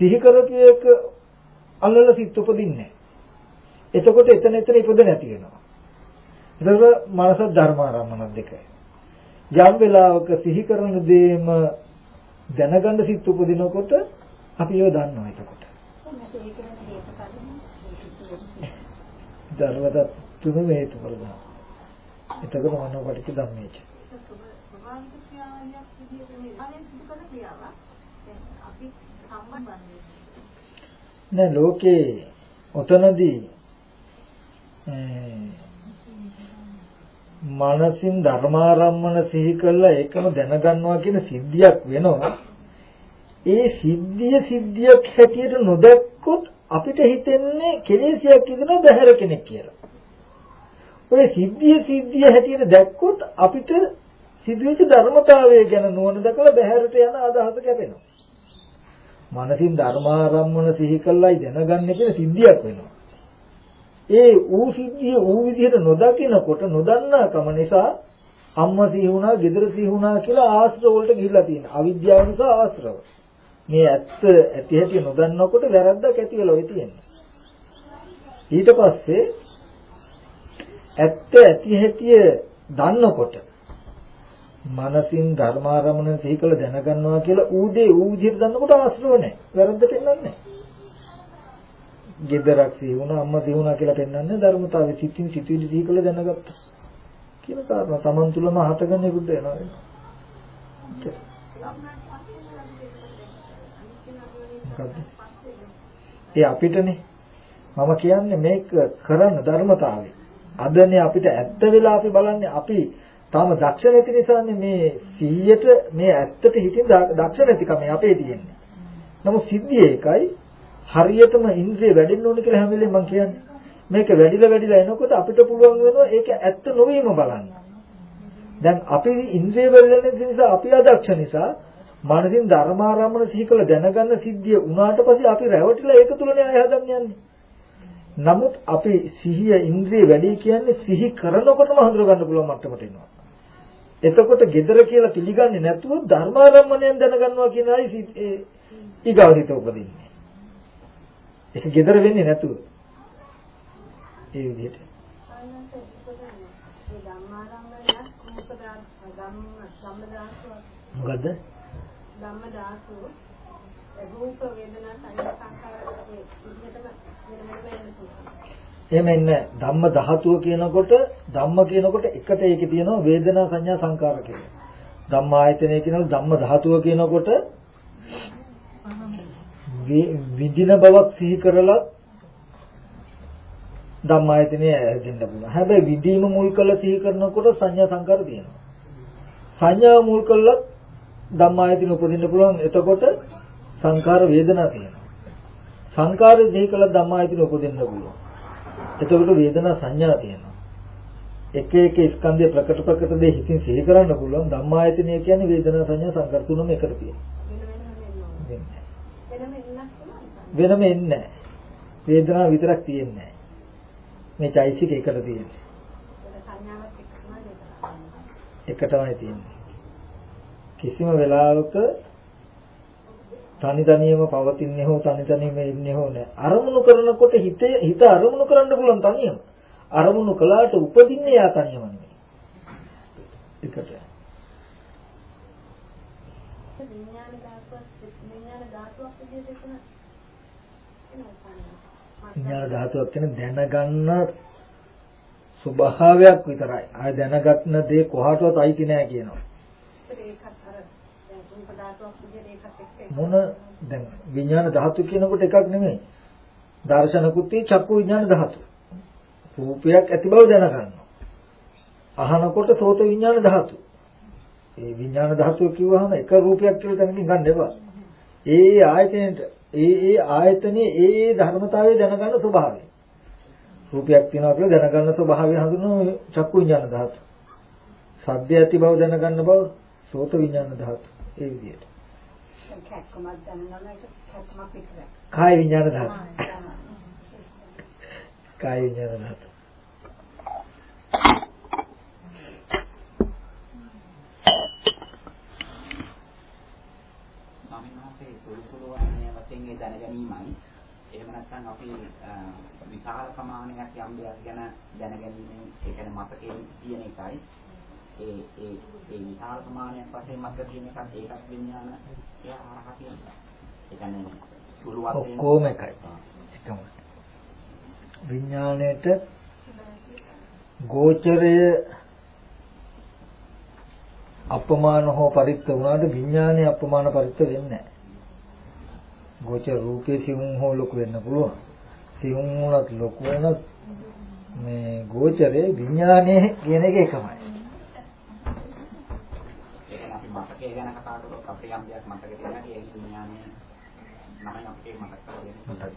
S1: සිහි කරපු එක අල්ලලා සිත් උපදින්නේ එතකොට එතන එතන ඉපද නැති වෙනවා. එතකොට මනස ධර්මාරම්මන දෙකයි. යම් වෙලාවක සිහි කරන දේම දැනගන්න සිත් උපදිනකොට අපි ඒව දන්නවා එතකොට.
S4: මට ඒක වෙන හේතු කාරණා.
S1: ධර්මත තුන හේතු කරනවා. එතකොට මනෝපටිච්ච ධම්මේච.
S3: ස්වභාවික ක්‍රියාවක් විදිහට මේ ආයෙත් සිදු කරන ක්‍රියාවක්. දැන් අපි සම්බන්ධ
S1: නෑ ලෝකේ ඔතනදී මනසින් ධර්මාරම්මන සිහි කළා ඒකම දැනගන්නවා කියන සිද්ධියක් වෙනවා. ඒ සිද්ධිය සිද්ධියක් හැටියට නොදැක්කොත් අපිට හිතෙන්නේ කෙලෙසියක් ඉදන බහැර කෙනෙක් කියලා. ඔය සිද්ධිය සිද්ධිය හැටියට දැක්කොත් අපිට සිදුවෙච්ච ධර්මතාවය ගැන නුවණ දැකලා බහැරට යන අදහස කැපෙනවා. මනසින් ධර්මාරම්මන සිහි කළායි දැනගන්නේ කියන සිද්ධියක් වෙනවා. ඒ ඌ සිද්ධිය ඌ විදිහට නොදකිනකොට නොදන්නාකම නිසා අම්මා සිහි වුණා, ගෙදර සිහි වුණා කියලා ආශ්‍රව වලට ගිහිල්ලා තියෙනවා. අවිද්‍යාව නිසා ආශ්‍රව. මේ ඇත්ත ඇති හැටි නොදන්නකොට වැරද්දක් ඇති වෙලා ඔය තියෙන්නේ. ඊට පස්සේ ඇත්ත ඇති හැටි දන්නකොට මනසින් ධර්මාරමණ සිහි කළ දැනගන්නවා කියලා ඌදේ ඌ විදිහට දන්නකොට ආශ්‍රව නැහැ. වැරද්ද පෙන්වන්නේ නැහැ. ගෙදරක් සිහි වුණා අම්මා සිහි වුණා කියලා පෙන්වන්නේ ධර්මතාවය සිතින් සිතුවිලි සිහි කළ දැනගත්තා. කියන කාරණා Taman තුලම හටගන්න විරුද්ධ වෙනවා. ඒ අපිටනේ මම කියන්නේ මේක කරන්න ධර්මතාවය. අදනේ අපිට ඇත්ත වෙලා අපි බලන්නේ අපි තාම දක්ෂ නැති නිසානේ මේ 100ට මේ ඇත්තට හිතින් දක්ෂ නැතිකම අපේ තියෙන්නේ. නමුත් සිද්ධිය එකයි හරියටම ඉන්ද්‍රිය වැඩෙන්න ඕන කියලා හැම වෙලේම මම කියන්නේ. මේක වැඩිලා වැඩිලා එනකොට අපිට පුළුවන් වෙනවා ඒක ඇත්ත නොවීම බලන්න. දැන් අපි ඉන්ද්‍රිය වැඩෙන නිසා අපි අදක්ෂ නිසා මනසින් ධර්මාරම්මන සිහි කළ දැනගන්න සිද්ධිය උනාට පස්සේ අපි රැවටිලා ඒක තුල න්යාය හදන්න යන්නේ. නමුත් අපි සිහිය ඉන්ද්‍රිය වැඩි කියන්නේ සිහි කරනකොටම හඳුර ගන්න පුළුවන් මට්ටමට එනවා. එතකොට gedara කියලා පිළිගන්නේ නැතුව ධර්මාරම්මණයෙන් දැනගන්නවා කියන අය ඊගාවිත උපදින්නේ. ඒක gedara වෙන්නේ නැතුව. ඒ විදිහට. මොකද්ද?
S3: ධම්ම ධාතු රූප වේදනා සංඥා සංකාර විදිහටම
S1: එහෙම ඉන්නේ ධම්ම ධාතුව කියනකොට ධම්ම කියනකොට එකට ඒකේ තියෙනවා වේදනා සංඥා සංකාර කියලා. ධම්මායතනය කියනකොට ධම්ම ධාතුව කියනකොට විදින බවක් සිහි කරලා ධම්මායතනය ඇදෙන්න පුළුවන්. හැබැයි විදීම මුල් කරලා සිහි කරනකොට සංඥා සංකාර තියෙනවා. සංඥා මුල් කරලා ධම්මායතන උපදින්න පුළුවන්. එතකොට සංකාර වේදනා තියෙනවා. සංකාර සිහි කළ ධම්මායතන උපදින්න පුළුවන්. එතකොට වේදනා සංඥා තියෙනවා. එක එක ස්කන්ධය ප්‍රකට ප්‍රකට දේ හිතින් සිහි කරන්න පුළුවන් ධම්මායතනය කියන්නේ වේදනා සංඥා සංකාර තුනම එකට තියෙනවා. වෙනම එන්නේ වේදනාව විතරක් තියෙන්නේ මේ චෛසික එකට තියෙන්නේ. එකටමයි තියෙන්නේ. කිසිම වෙලාවක තනි තනියම පවතින්නේ හෝ තනි තනියම ඉන්නේ හෝ නෑ. අරමුණු කරනකොට හිත හිත අරමුණු කරන්න පුළුවන් තනියම. අරමුණු කළාට උපදින්නේ යා තනියම නෙමෙයි. එකට.
S3: විඥාන ධාතුවක් විඥාන ධාතුවක් විදිහට
S1: විඥාන ධාතුවක් කියන දැනගන්න ස්වභාවයක් විතරයි. ආය දැනගත්න දේ කොහාටවත් අයිති නෑ කියනවා. මොන දැන් විඥාන ධාතු කියනකොට එකක් නෙමෙයි. දර්ශනකුත්ති චක්කු විඥාන ධාතු. රූපයක් ඇති බව දැනගන්නවා. අහනකොට සෝත විඥාන ධාතු. ඒ විඥාන ධාතුව කිව්වහම එක රූපයක් කියලා දැනකින් ගන්න එපා. ඒ ඒ ආයතනයේ ඒ ඒ ආයතනයේ ඒ ඒ ධර්මතාවය දැනගන්න ස්වභාවය. රූපයක් තියෙනවා කියලා දැනගන්න ස්වභාවය හඳුනන චක්කු විඥාන ධාතු. සද්ද ඇති බව දැනගන්න බව සෝත විඥාන ධාතු. ඒ විදිහට. කාය විඥාන ධාතු. කාය විඥාන ධාතු.
S5: ස්වාමීන් වහන්සේ සුළු සුළු වන්නේ වශයෙන් ඒ දැනගැනීමයි එහෙම නැත්නම් අපි විශාල ප්‍රමාණයක් යම් දෙයක් ගැන දැනගැනීමෙන් ඒ කියන්නේ මතකයෙන් තියෙන එකයි ඒ ඒ ඒ විශාල ප්‍රමාණයක් වශයෙන් මතක තියෙන එකත් ඒකත් විඥාන ඒ ආරහ කියනවා. ඒ කියන්නේ සුළු වශයෙන්
S1: ඔක්කොම එකයි. එකම. විඥාණයට ගෝචරය අපමාන හෝ පරිත්ත වුණාට විඥානය අපමාන පරිත්ත වෙන්නේ නැහැ. ගෝචර රූපේ සිවුම් හෝ ලොකු වෙන්න පුළුවන්. සිවුම් වුණත් ලොකු වෙනත් මේ ගෝචරේ විඥානයේ කියන එක එකමයි.
S5: අපි මතකයේ ගැන කතා කරලා අපේ යම් දෙයක් මතකේ තියෙනවා ඒ විඥානයේ නම අපිට මතක කරගන්න.
S1: මතක.